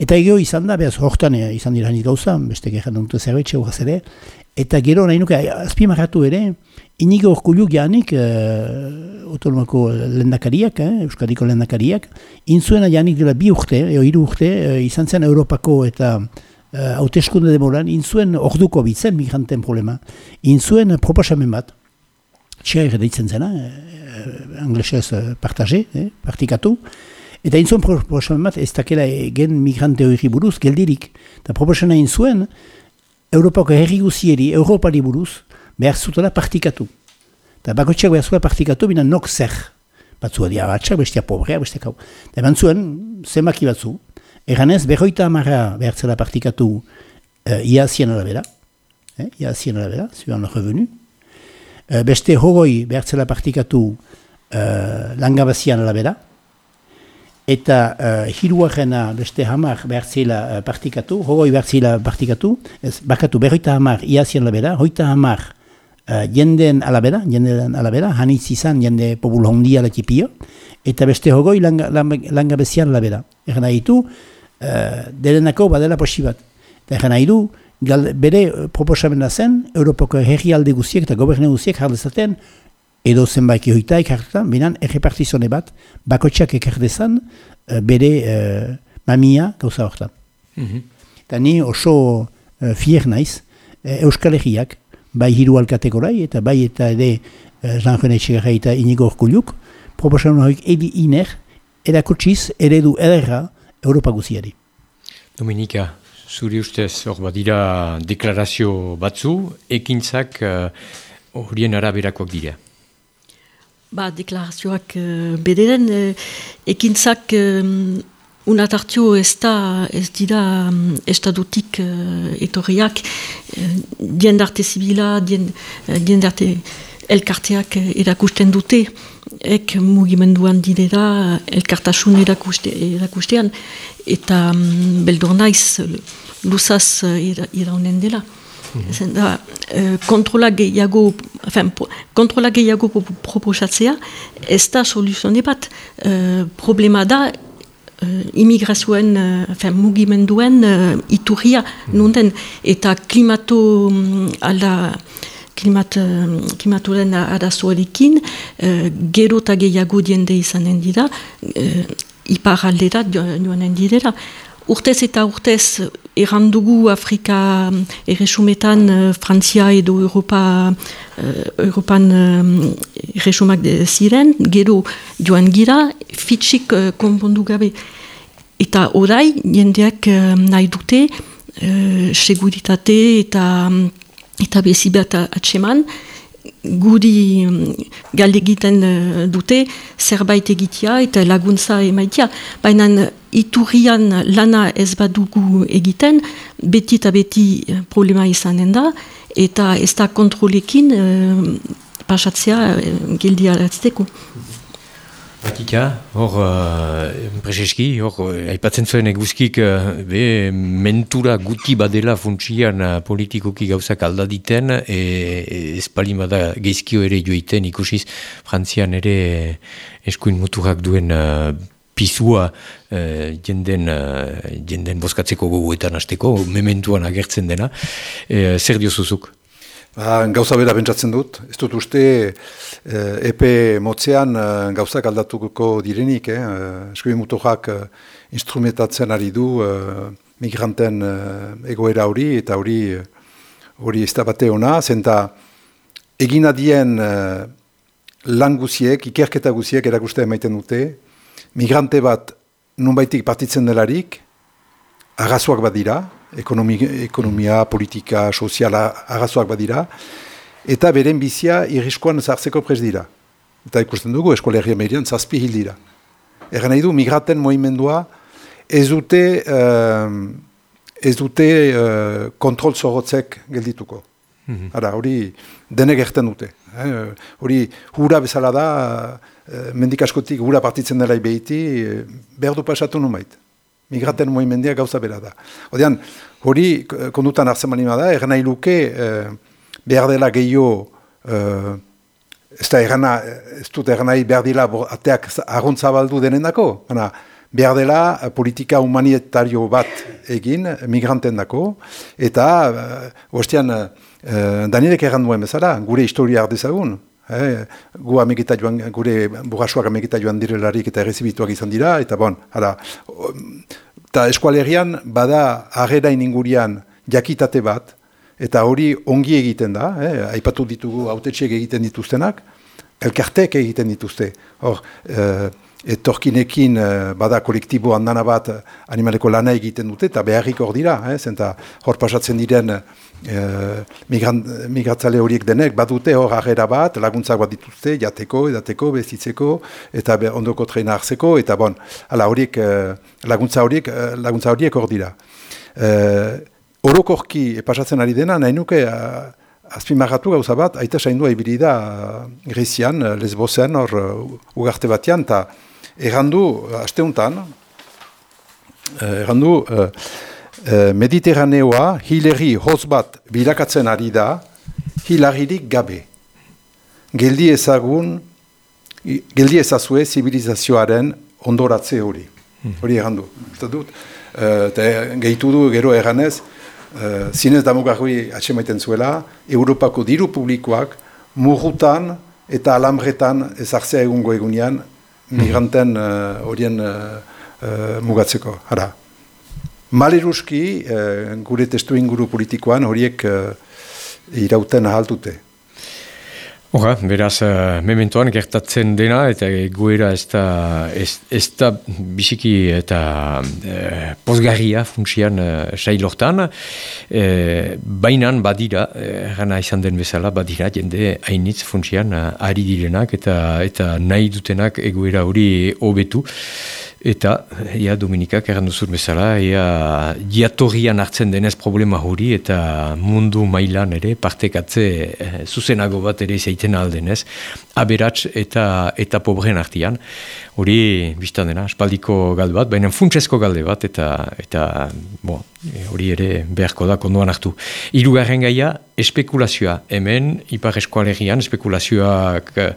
Eta egeo izan da, behaz, hortan izan dira nit gauza, beste gehan dut zerbait, ere, Eta gero nahi nuke, azpimarratu ere, inigo orkullu janik, uh, autonomako lendakariak, eh, euskadiko lendakariak, intzuena janik dela bi urte, eo hiru urte, uh, izan zen Europako eta hauteskunde demoran, intzuen orduko bitzen migranten problema. Intzuen proposamen bat, txea deitzen zena, uh, anglesez partaje, eh, partikatu, Eta intzuen proposamen bat, ez dakela gen migrante hori buruz, geldirik. Eta proposamen intzuen, Europako herri guzieri, Europari buruz, behar zutela partikatu. Eta bakotxeak behar zutela partikatu, bina nok zer. Batzua dia batxak, bestia pobrea, bestia kau. Eta bantzuen, zenbaki batzu, eganez, berroita amarra behar zela partikatu uh, ia zien alabera, eh, ia zien alabera, zuan revenu. Uh, beste hogoi behar zela partikatu uh, langabazian alabera, eta uh, hiruarrena beste hamar behartzila uh, partikatu, hogoi behartzila partikatu, ez, bakatu berroita hamar iazien labera, hoita hamar uh, jenden alabera, jenden alabera, hanitz izan jende pobul hondia lekipio, eta beste hogoi langa, langa bezian labera. Egan nahi du, uh, derenako badela posi bat. Egan nahi du, gal, bere proposamena zen, Europako herri alde guziek eta goberne guziek jarlezaten, edo zenbait ehoitaik hartan, binan errepartizone bat, bakotxak ekerdezan, uh, bere uh, mamia gauza horretan. Mm Eta ni oso uh, fier naiz, Euskal Herriak, bai hiru alkatekorai, eta bai eta ere Jean René Txegarra eta inigo orkuliuk, proposan horiek edi iner, erakutsiz eredu ederra Europa guziari. Dominika, zuri ustez hor badira deklarazio batzu, ekintzak horien uh, araberakoak dira. Ba, deklarazioak uh, bederen, uh, ekintzak um, unat hartio ez da, ez dira um, estadutik uh, etorriak, uh, diendarte zibila, dien, uh, diendarte elkarteak erakusten dute, ek mugimenduan direra, elkartasun erakuste, erakustean, eta um, beldur naiz, luzaz uh, iraunen dela. Mhm. Da, uh, kontrola gehiago, enfin, kontrola gehiago proposatzea, ez da soluzione bat. Uh, problema da, imigrazioen, uh, mugimenduen uh, iturria mm. nunden, eta klimato um, alda, klimat, uh, klimaturen arazoarekin, uh, gero eta gehiago diende izanen dira, uh, ipar aldera joanen direra. Urtez eta urtez errandugu Afrika erresumetan uh, Frantzia edo Europa, uh, Europan uh, erresumak ziren, gero joan gira, fitxik uh, konpondu gabe. Eta orai, jendeak uh, nahi dute, uh, seguritate eta, eta bezibat atseman, guri um, galde egiten uh, dute zerbait egitea eta laguntza emaitia. Baina iturrian lana ez badugu egiten, beti eta beti problema izanen da, eta ez da kontrolekin uh, pasatzea uh, gildi alatzteko. Batika, hor, uh, prezeski, hor, aipatzen zuen eguzkik, uh, be, mentura guti badela funtsian uh, politikoki gauzak aldaditen, e, e, ez bada geizkio ere joiten ikusiz, frantzian ere eskuin muturak duen uh, pisua uh, jenden, uh, jenden boskatzeko goguetan hasteko, mementuan agertzen dena, e, zer diozuzuk? Ba, gauza bera bentsatzen dut, ez dut uste eh, epe motzean eh, gauzak aldatuko direnik, eh? eh eskubi mutojak eh, instrumentatzen ari du eh, migranten eh, egoera hori, eta hori hori ez da bate hona, zenta egin adien eh, lan guziek, ikerketa guziek erakuste emaiten dute, migrante bat nunbaitik partitzen delarik, agazuak bat dira, ekonomia, politika, soziala agazoak badira, eta beren bizia irriskoan zartzeko prez dira. Eta ikusten dugu, eskolegia merian zazpi hil dira. Egan nahi du, migraten moimendua ez dute, uh, ez dute uh, kontrol zorotzek geldituko. Mm hori denek egten dute. Eh? Hori hura bezala da, uh, mendik askotik hura partitzen dela ibehiti, uh, behar du pasatu numait. Migraten moimendia gauza bera da. Odean, hori kondutan hartzen manima da, egan nahi luke uh, behar dela gehiago uh, ez da erana, ez dut eranai behar dela ateak aguntza baldu denendako, Baina, behar dela eh, politika humanitario bat egin migranten dako, eta uh, ostean uh, Danielek erranduen bezala, gure historia ardezagun, eh, gu joan, gure burrasuak amekita joan direlarik eta errezibituak izan dira, eta bon, ara, eta eskualerian bada agerain ingurian jakitate bat, eta hori ongi egiten da, eh, aipatu ditugu autetxeek egiten dituztenak, elkartek egiten dituzte. Hor, eh, etorkinekin eh, bada kolektibo handana bat animaleko lana egiten dute, eta beharrik hor dira, eh, zenta hor pasatzen diren eh, migratzale horiek denek, badute hor agera bat, laguntzak bat dituzte, jateko, edateko, bezitzeko, eta ondoko treina hartzeko, eta bon, ala horiek, eh, laguntza horiek, eh, laguntza horiek hor dira. Eh, orokorki pasatzen ari dena, nahi nuke uh, azpimarratu gauza bat, aita saindua ibili da uh, Grezian, uh, Lesbosen, hor uh, ugarte batean, eta errandu, asteuntan, errandu, uh, uh, Mediterraneoa hileri hoz bat bilakatzen ari da, hilaririk gabe. Geldi ezagun, geldi ezazue zibilizazioaren ondoratze hori. Hmm. Hori errandu. Eta dut, uh, gehitu du gero erranez, uh, zinez damugarri atxemaiten zuela, Europako diru publikoak murrutan eta alambretan ezartzea egungo egunean migranten uh, horien uh, mugatzeko. Hara. Maleruski, uh, gure testu inguru politikoan horiek uh, irauten ahaltute. Hora, beraz, uh, mementoan gertatzen dena eta goera ez da, ez, ez da bisiki eta uh, pozgarria funtsian uh, sailortan, uh, bainan badira, gana izan den bezala, badira jende hainitz funtsian uh, ari direnak eta eta nahi dutenak egoera hori hobetu. Eta, ia Dominikak erranduzur bezala, ia diatorrian hartzen denez problema hori eta mundu mailan ere partekatze eh, zuzenago bat ere zeiten aldenez, aberats eta eta pobren artian. Hori, biztan dena, espaldiko galde bat, baina funtsesko galde bat eta eta bo, hori ere beharko da konduan hartu. Hirugarren gaia, espekulazioa. Hemen, ipar eskualegian, espekulazioak uh,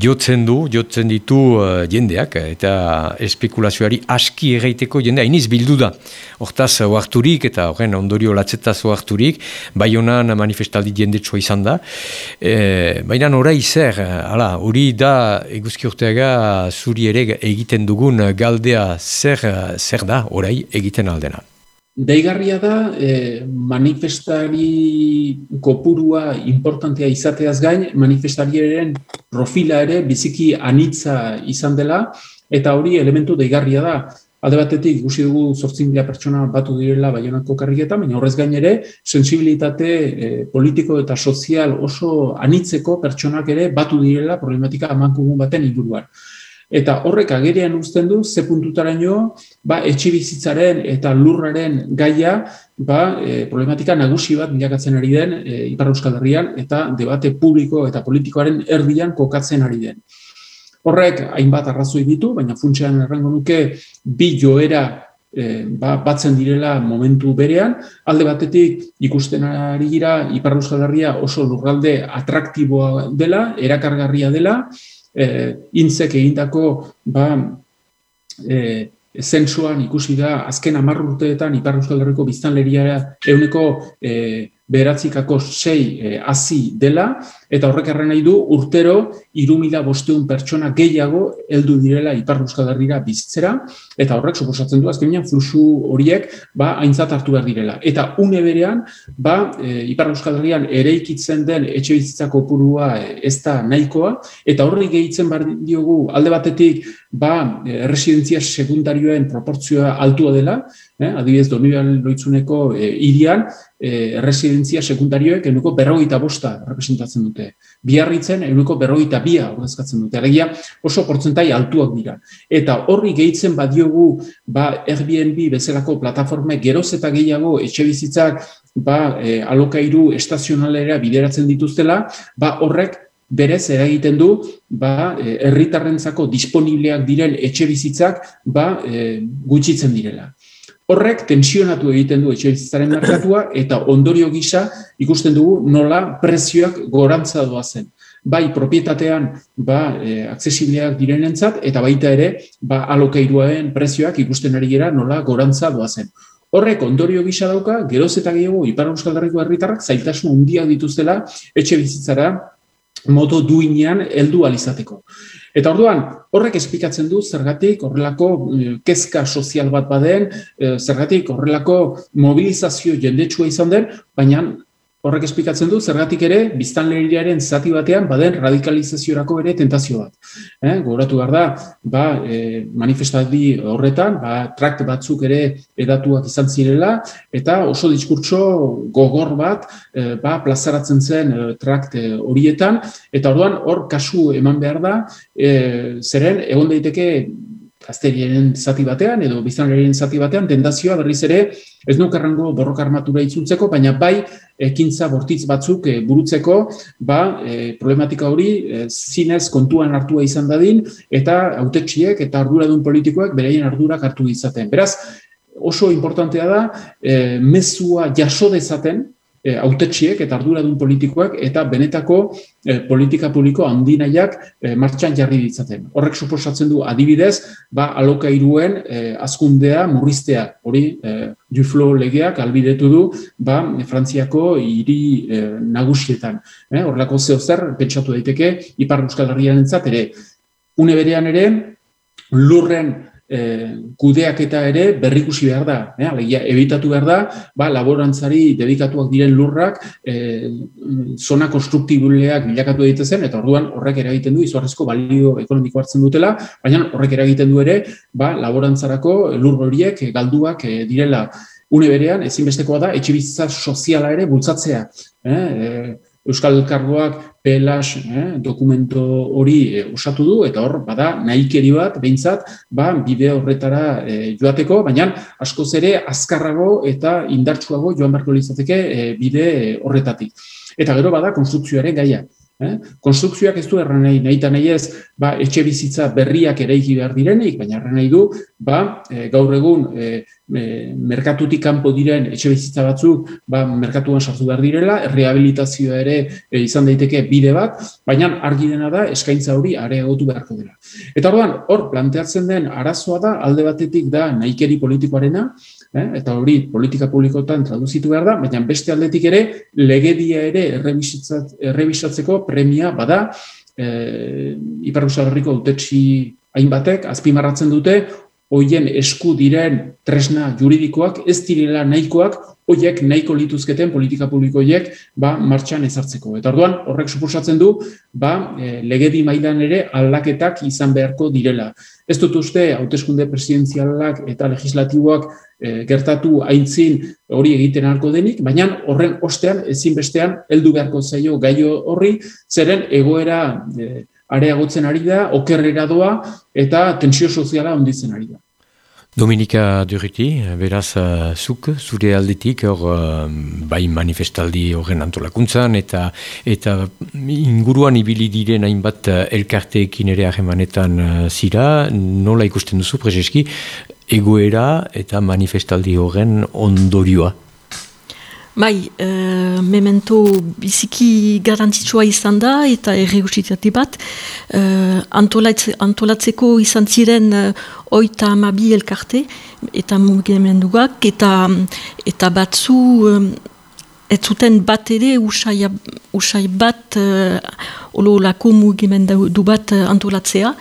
jotzen du, jotzen ditu uh, jendeak, eta espekulazioari aski erraiteko jendea, iniz bildu da. Hortaz, oarturik eta horren ondorio latzetaz oarturik, bai honan manifestaldi jendetsua izan da. E, Baina orai zer, hala, hori da eguzki urteaga zuri ere egiten dugun galdea zer, zer da orai egiten aldena. Deigarria da, e, manifestari kopurua importantea izateaz gain, manifestariaren profila ere biziki anitza izan dela, eta hori elementu deigarria da. Alde batetik, gusi dugu zortzin pertsona batu direla baionako karriketa, baina horrez gain ere, sensibilitate e, politiko eta sozial oso anitzeko pertsonak ere batu direla problematika amankugun baten inguruan. Eta horrek agerian uzten du, ze puntutaraino, ba, etxibizitzaren eta lurraren gaia, ba, e, problematika nagusi bat bilakatzen ari den e, Ipar Euskal Herrian eta debate publiko eta politikoaren erdian kokatzen ari den. Horrek hainbat arrazoi ditu, baina funtsean errango nuke bi joera e, ba, batzen direla momentu berean, alde batetik ikusten ari gira Ipar Euskal Herria oso lurralde atraktiboa dela, erakargarria dela, e, intzek egindako ba, e, zensuan ikusi da azken hamar urteetan Ipar Euskal Herriko biztanleria euneko e, beratzikako sei hazi dela, eta horrek erren nahi du urtero irumila bosteun pertsona gehiago heldu direla Ipar Euskal Herriera bizitzera, eta horrek suposatzen du azkenean fluxu horiek ba, aintzat hartu behar direla. Eta une berean, ba, e, Ipar Euskal Herrian ere den etxe bizitzako purua e, ez da nahikoa, eta horri gehitzen bar diogu alde batetik ba, e, residentzia sekundarioen proportzioa altua dela, eh? adibidez Donibal Loitzuneko e, irian, e, residentzia sekundarioek enuko berrogeita bosta representatzen dute. Biarritzen enuko berrogeita bia ordezkatzen dute. Alegia oso portzentai altuak dira. Eta horri gehitzen badiogu ba, Airbnb bezalako plataforme geroz eta gehiago etxe bizitzak ba, e, alokairu estazionalera bideratzen dituztela, ba, horrek berez eragiten du ba e, herritarrentzako disponibleak diren etxe bizitzak ba e, gutxitzen direla. Horrek tensionatu egiten du etxe bizitzaren merkatua eta ondorio gisa ikusten dugu nola prezioak gorantza doa zen. Bai propietatean ba e, aksesibleak direnentzat eta baita ere ba alokairuaren prezioak ikusten ari gera nola gorantza doa zen. Horrek ondorio gisa dauka, geroz eta gehiago Ipar Euskal Herriko herritarrak zailtasun handiak dituztela etxe bizitzara moto duinean heldu alizateko. Eta orduan, horrek esplikatzen du zergatik horrelako eh, kezka sozial bat baden, eh, zergatik horrelako mobilizazio jendetsua izan den, baina Horrek esplikatzen du, zergatik ere, biztanleriaren zati batean, baden radikalizaziorako ere tentazio bat. Eh, Goratu behar da, ba, e, manifestadi horretan, ba, trakt batzuk ere edatuak izan zirela, eta oso diskurtso gogor bat, e, ba, plazaratzen zen e, trakt horietan, eta orduan hor kasu eman behar da, e, zeren, egon daiteke gazteriaren zati batean edo biztanlerien zati batean tendazioa berriz ere ez nuk errango borrok armatura itzultzeko, baina bai ekintza bortitz batzuk e, burutzeko ba, e, problematika hori e, zinez kontuan hartua izan dadin eta autetxiek eta arduradun politikoak bereien ardurak hartu izaten. Beraz, oso importantea da e, mezua jaso dezaten e, autetxiek eta arduradun politikoak eta benetako e, politika publiko handinaiak e, martxan jarri ditzaten. Horrek suposatzen du adibidez, ba alokairuen e, azkundea murriztea. Hori e, Duflo legeak albidetu du ba Frantziako hiri e, nagusietan. E, horrelako zeo zer pentsatu daiteke Ipar Euskal Herriarentzat ere une berean ere lurren e, kudeak eta ere berrikusi behar da. E, alegia, ebitatu behar da, ba, laborantzari dedikatuak diren lurrak e, zona konstruktibuleak bilakatu zen eta orduan horrek eragiten du, izuarrezko balio ekonomiko hartzen dutela, baina horrek eragiten du ere, ba, laborantzarako lur horiek galduak e, direla. Une berean, ezinbestekoa da, etxe bizitza soziala ere bultzatzea. E, Euskal Elkargoak pelas eh, dokumento hori eh, osatu du, eta hor, bada, nahikeri bat, behintzat, ba, bide horretara eh, joateko, baina askoz ere azkarrago eta indartsuago joan beharko litzateke eh, bide horretatik. Eta gero bada, konstrukzioaren gaia. Eh? Konstrukzioak ez du erran nahi, nahi nahi ez, ba, etxe bizitza berriak eraiki behar direnik, baina erran nahi du, ba, e, gaur egun, e, e, merkatutik kanpo diren etxe bizitza batzuk, ba, merkatuan sartu behar direla, rehabilitazioa ere e, izan daiteke bide bat, baina argi dena da, eskaintza hori areagotu beharko dela. Eta orduan, hor, planteatzen den arazoa da, alde batetik da, nahikeri politikoarena, eh? eta hori politika publikotan traduzitu behar da, baina beste aldetik ere legedia ere errebisatzeko premia bada eh, Ipar Herriko autetxi hainbatek azpimarratzen dute hoien esku diren tresna juridikoak ez direla nahikoak hoiek nahiko lituzketen politika publiko hoiek ba martxan ezartzeko. Eta orduan horrek suposatzen du ba e, legedi mailan ere aldaketak izan beharko direla. Ez dut uste hauteskunde presidenzialak eta legislatiboak e, gertatu aintzin hori egiten halko denik, baina horren ostean ezinbestean heldu beharko zaio gaio horri zeren egoera e, areagotzen ari da, okerrera doa eta tensio soziala onditzen ari da. Dominika Duriti, beraz, uh, zuk, zure aldetik, hor, uh, bai manifestaldi horren antolakuntzan, eta eta inguruan ibili diren hainbat uh, elkarteekin ere ahemanetan zira, nola ikusten duzu, prezeski, egoera eta manifestaldi horren ondorioa? Bai, e, memento biziki garantzitsua izan da eta erregustitati bat. E, antolatzeko izan ziren e, oita amabi elkarte eta mugimenduak eta, eta batzu e, ez zuten bat ere usai, usai bat e, olo lako mugimendu bat antolatzea.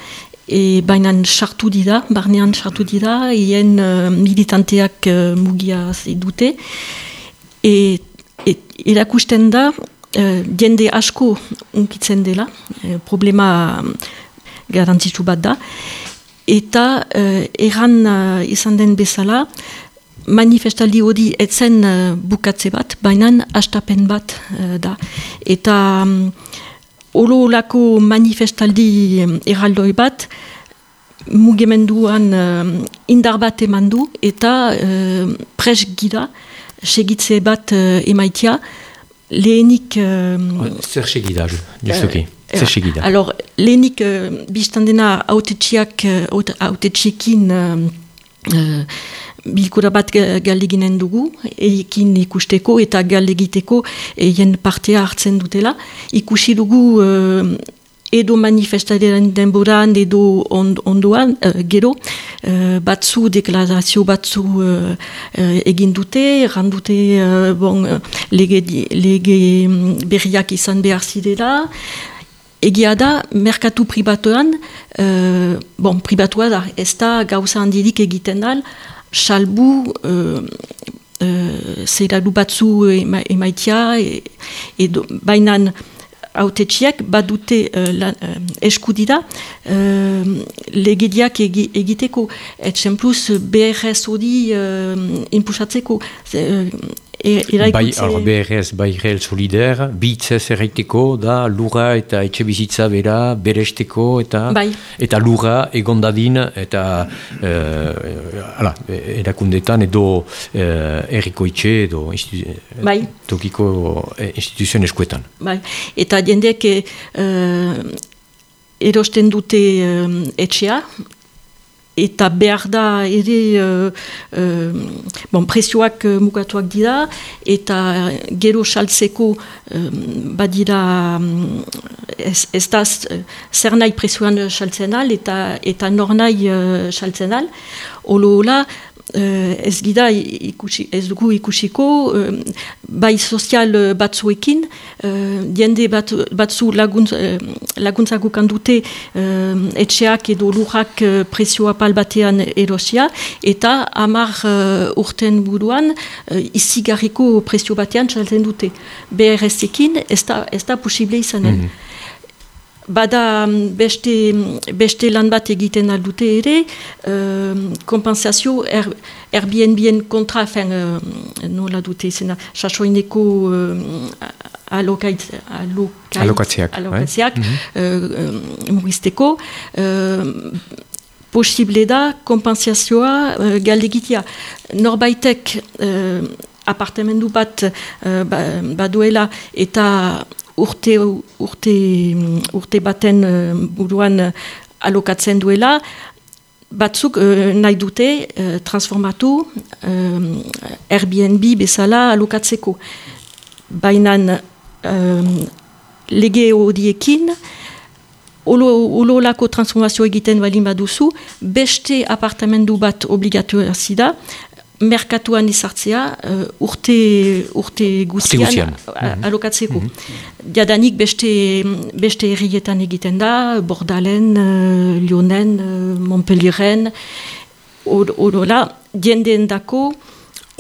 E, Baina sartu dira, barnean sartu dira, hien militanteak mugia dute e, e, erakusten da e, jende asko unkitzen dela, e, problema garantzitu bat da, eta e, erran izan den bezala, manifestaldi hori etzen uh, bukatze bat, baina astapen bat da. Eta um, olo lako manifestaldi um, eraldoi bat, mugimenduan uh, indar bat eman du eta uh, pres gira, segitze bat uh, emaitia, lehenik... Uh, Zer segida, justuki? Uh, Zer segida? Alors, lehenik uh, biztan dena autetxiak, autetxekin uh, uh, bilkura bat galdeginen dugu, ekin ikusteko eta galdegiteko eien partea hartzen dutela. Ikusi dugu uh, edo manifestaren denboran edo ondoan, uh, gero, uh, batzu deklarazio batzu uh, uh, egin dute, randute uh, bon, lege, lege berriak izan behar zidela, Egia da, merkatu pribatuan, uh, bon, pribatua da, ez da gauza handirik egiten dal, salbu uh, uh, batzu emaitia, e, edo, bainan autetxiak badute uh, la, uh, eskudida uh, legediak egiteko. Etxen plus, BRS hori uh, inpusatzeko. E, bai, hor BRS, bai real solider, bitzez erraiteko da lura eta etxe bizitza bera beresteko eta bai. eta lura egondadin eta uh, ala, erakundetan edo uh, erriko etxe edo bai. tokiko instituzioen eskuetan. Bai, eta jendeak uh, erosten dute etxea, eta behar da ere uh, uh, bon, presioak uh, mugatuak dira eta gero saltzeko badira um, ez, ez da zer nahi presioan saltzen al eta, eta nor nahi uh, saltzen al. Olo ez gida ikusi, ez dugu ikusiko uh, bai sozial batzuekin uh, diende bat, batzu laguntz, uh, laguntzak dute etxeak edo lujak uh, presioa pal erosia eta amar uh, urten buruan uh, izigarriko presio batean txalten dute BRS-ekin ez da, da posible izanen mm -hmm. Bada mm, beste, mm, beste lan bat egiten aldute ere, uh, kompensazio er, Airbnbien kontra, fen, uh, nola dute izena, sasoineko uh, alokaitz, alokatziak, alokatziak mm -hmm. muristeko, uh, posible da kompensazioa uh, galdegitia. Norbaitek uh, apartamendu bat uh, baduela eta urte, urte, urte baten uh, buruan uh, alokatzen duela, batzuk uh, nahi dute uh, transformatu uh, Airbnb bezala alokatzeko. Baina uh, lege hodiekin, Olo lako transformazio egiten balin baduzu, beste apartamendu bat obligatu da, merkatuan izartzea uh, urte, urte guzian mhm. alokatzeko. Mm -hmm. Jadanik beste, beste errietan egiten da, Bordalen, uh, Lyonen, uh, Montpellieren, orola, jendeen dako...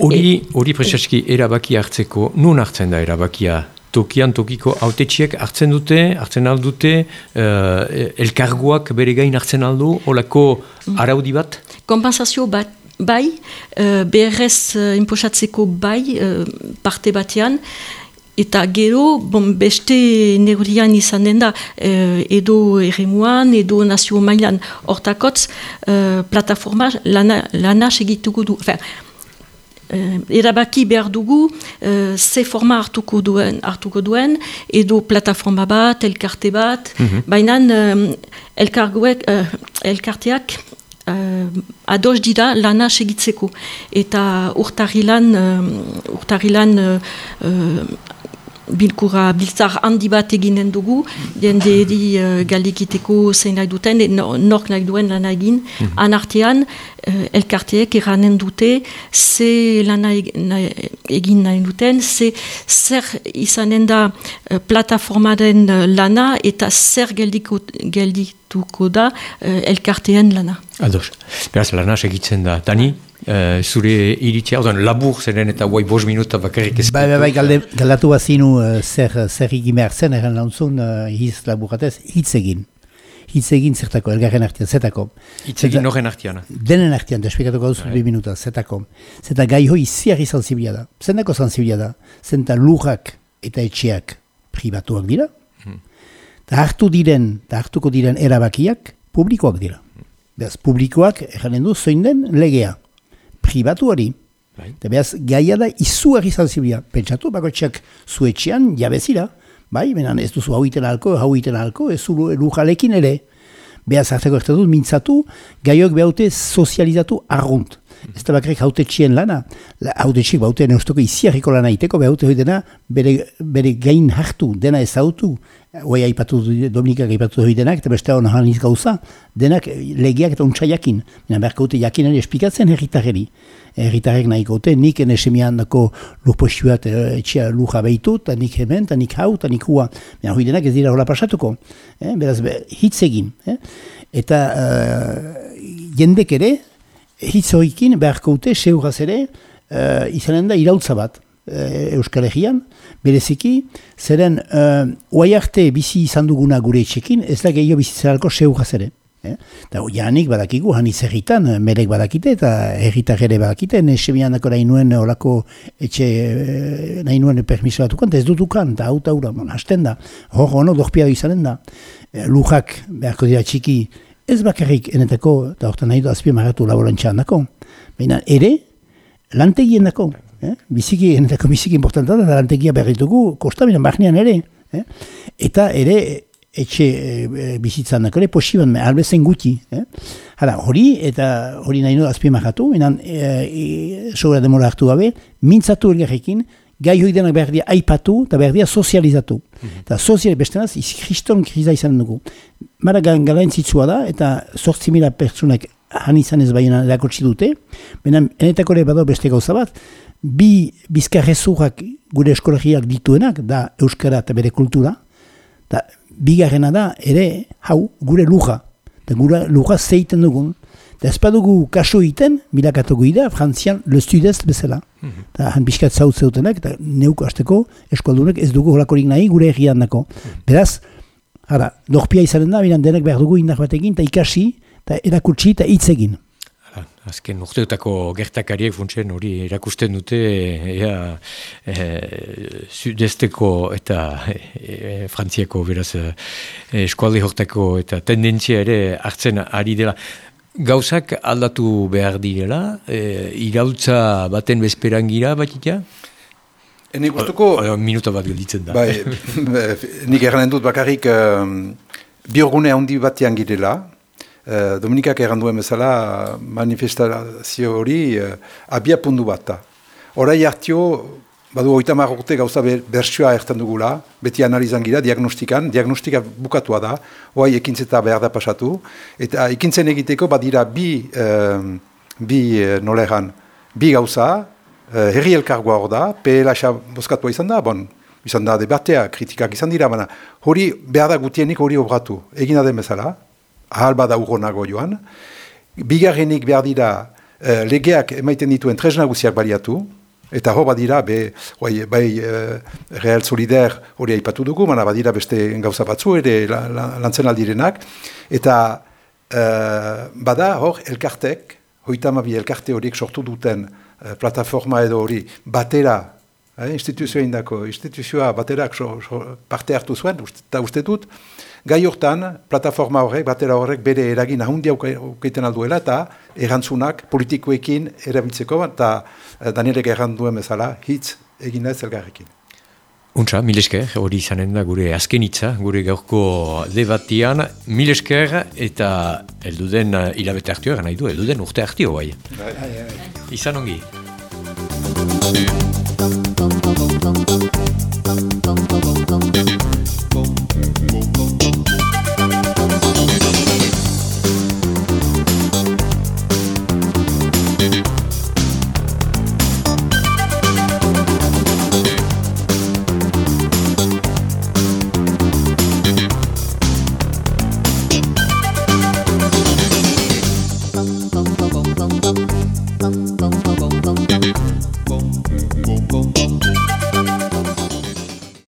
Hori, hori presaski erabaki hartzeko, nun hartzen da erabakia? Tokian, tokiko, autetxiek hartzen dute, hartzen aldute, uh, elkargoak bere gain hartzen aldu, holako mm. araudi bat? Kompensazio bat bai, uh, BRS uh, inposatzeko bai uh, parte batean, eta gero, bon, beste neurian izan den da, uh, edo erremuan, edo nazio mailan, hortakotz, uh, plataforma lana, lana segituko du. Enfin, erabaki behar dugu uh, ze forma hartuko duen, hartuko duen edo plataforma bat, elkarte bat, mm -hmm. baina uh, elkarteak ados dira lana segitzeko. Eta urtarilan, uh, urtarilan uh, uh, bilkura biltzar handi bat eginen dugu, jende edi uh, galdekiteko zein nahi duten, nork nahi duen lan egin, mm -hmm. anartean uh, elkarteek eranen dute, ze lan egin nahi duten, ze zer izanen da uh, plataformaren lana eta zer geldiko, geldituko da uh, elkartean lana. Ados, beraz lana segitzen da. Dani? Uh, zure iritzia, odan labur zeren eta guai bos minuta bakarrik ez. Bai, bai, bai, galde, galdatu bazinu uh, zer, zer egin behar zen, erren launtzun, uh, hiz laburatez, hitz egin. hitz egin zertako, elgarren artean, zetako. Hitz egin noren artean. Denen artean, despikatuko duzu Bai. bi minuta, zetako. Zeta gai hoi ziarri zantzibia da. Zendako zantzibia da. Zenta lurrak eta etxeak pribatuak dira. Eta hartu diren, eta hartuko diren erabakiak publikoak dira. Beraz, publikoak, erranen du, zoin den legea. Pribatuari. Bai. Eta beraz, gaia da izugarri zantzibia. Pentsatu, bakotxeak zuetxean jabezira. Bai, benan ez duzu hau iten alko, hau iten alko, ez zu lujalekin ere. Beaz hartzeko ez dut, mintzatu, gaiok behaute sozializatu arrunt. Ez da bakarrik haute lana, La- haute txik baute iziarriko lana iteko, behaute hori dena bere, bere gain hartu, dena ezautu, hoi aipatu Dominikak aipatu denak, eta beste hon haniz gauza, denak eh, legeak eta untsa jakin. Baina beharko dute jakinen esplikatzen herritarreri. Herritarrek nahi gote, nik enesemian dako lurpoxuat etxea luja behitu, eta nik hemen, eta nik hau, eta nik hua. Baina hori denak ez dira hola pasatuko. Eh? Beraz, be, hitz egin. Eh? Eta eh, jendek ere, hitz horiekin beharko dute, seuraz ere, uh, izanen da irautza bat uh, Euskal Herrian, bereziki, zeren uh, oai arte bizi izan duguna gure etxekin, ez da gehiago bizitzarako seuraz ere. Eh? Eta janik badakigu, hani zerritan, merek badakite eta herritar ere badakite, nesemian dako nahi nuen olako etxe, eh, nahi nuen permiso batukan, ez dutukan, eta hau bon, hasten da, hor ono, dorpia izanen da. Eh, lujak beharko dira txiki, ez bakarrik enetako, eta hortan nahi du azpimarratu laborantxan dako, baina ere, lantegien dako, eh? biziki, enetako biziki importanta da, lantegia berritugu, kostaminen barnean ere, eh? eta ere, etxe e, bizitzan dako ere, posiban, albezen guti. Eh? Hala, hori, eta hori nahi du azpimarratu, minan, e, e, sobra demora hartu gabe, mintzatu elgarrekin, gai hori denak behar dira aipatu eta behar dira sozializatu. Eta sozial bestenaz, kriston kriza izan dugu. Mara galantzitsua da, eta sortzi mila pertsunak han izan ez baina erakotsi dute, baina enetako ere bado beste gauza bat, bi bizkarrezurrak gure eskologiak dituenak, da Euskara eta bere kultura, eta bigarrena da ere hau gure luja, eta gure luja zeiten dugun, eta ez badugu kaso egiten, bilakatuko ida, frantzian le sud-est bezala. Eta han bizkat zaut zeutenak, eta neuko hasteko eskualdunek ez dugu holakorik nahi gure egian dako. Beraz, Hara, dorpia izanen da, bilan denek behar dugu indar batekin, eta ikasi, eta erakutsi, eta hitz egin. Azken urteotako gertakariek funtsen hori erakusten dute ea e, sudesteko eta e, frantziako beraz e, eskualde hortako eta tendentzia ere hartzen ari dela. Gauzak aldatu behar direla, e, irautza baten bezperan gira batita? Ene gustuko, O, minuta bat gelditzen da. bai, nik erranen dut bakarrik um, biorgune handi batean girela, Uh, Dominikak erran duen bezala manifestazio hori uh, abia pundu bat da. Horai hartio, badu oita urte gauza ber, bertsioa ertan dugula, beti analizan gira, diagnostikan, diagnostika bukatua da, hoai ekintzeta behar da pasatu, eta ekintzen egiteko badira bi, um, bi noleran, bi gauza, uh, herri elkargoa hor da, PLH boskatua izan da, bon, izan da debatea, kritikak izan dira, baina hori behar da gutienik hori obratu, egina den bezala, ahal bada urronago joan. Bigarrenik behar dira uh, legeak emaiten dituen tresna guziak baliatu, eta hor badira, be, bai, bai uh, Real Solidaire hori aipatu dugu, mana badira beste gauza batzu ere la, la, lantzen aldirenak, eta uh, bada hor elkartek, hoitamabi elkarte horiek sortu duten uh, plataforma edo hori batera eh, instituzioa indako, instituzioa baterak so, so, parte hartu zuen, eta uste dut, gai hortan, plataforma horrek, batera horrek bere eragin ahundia ukeiten alduela, eta erantzunak politikoekin erabiltzeko, eta eh, Danielek erranduen bezala, hitz egin ez elgarrekin. Untsa, mil esker, hori izanen da gure azken hitza, gure gaurko debatian, mil esker eta elduden uh, hilabete hartio egan nahi du, elduden urte hartio bai. Izan ongi.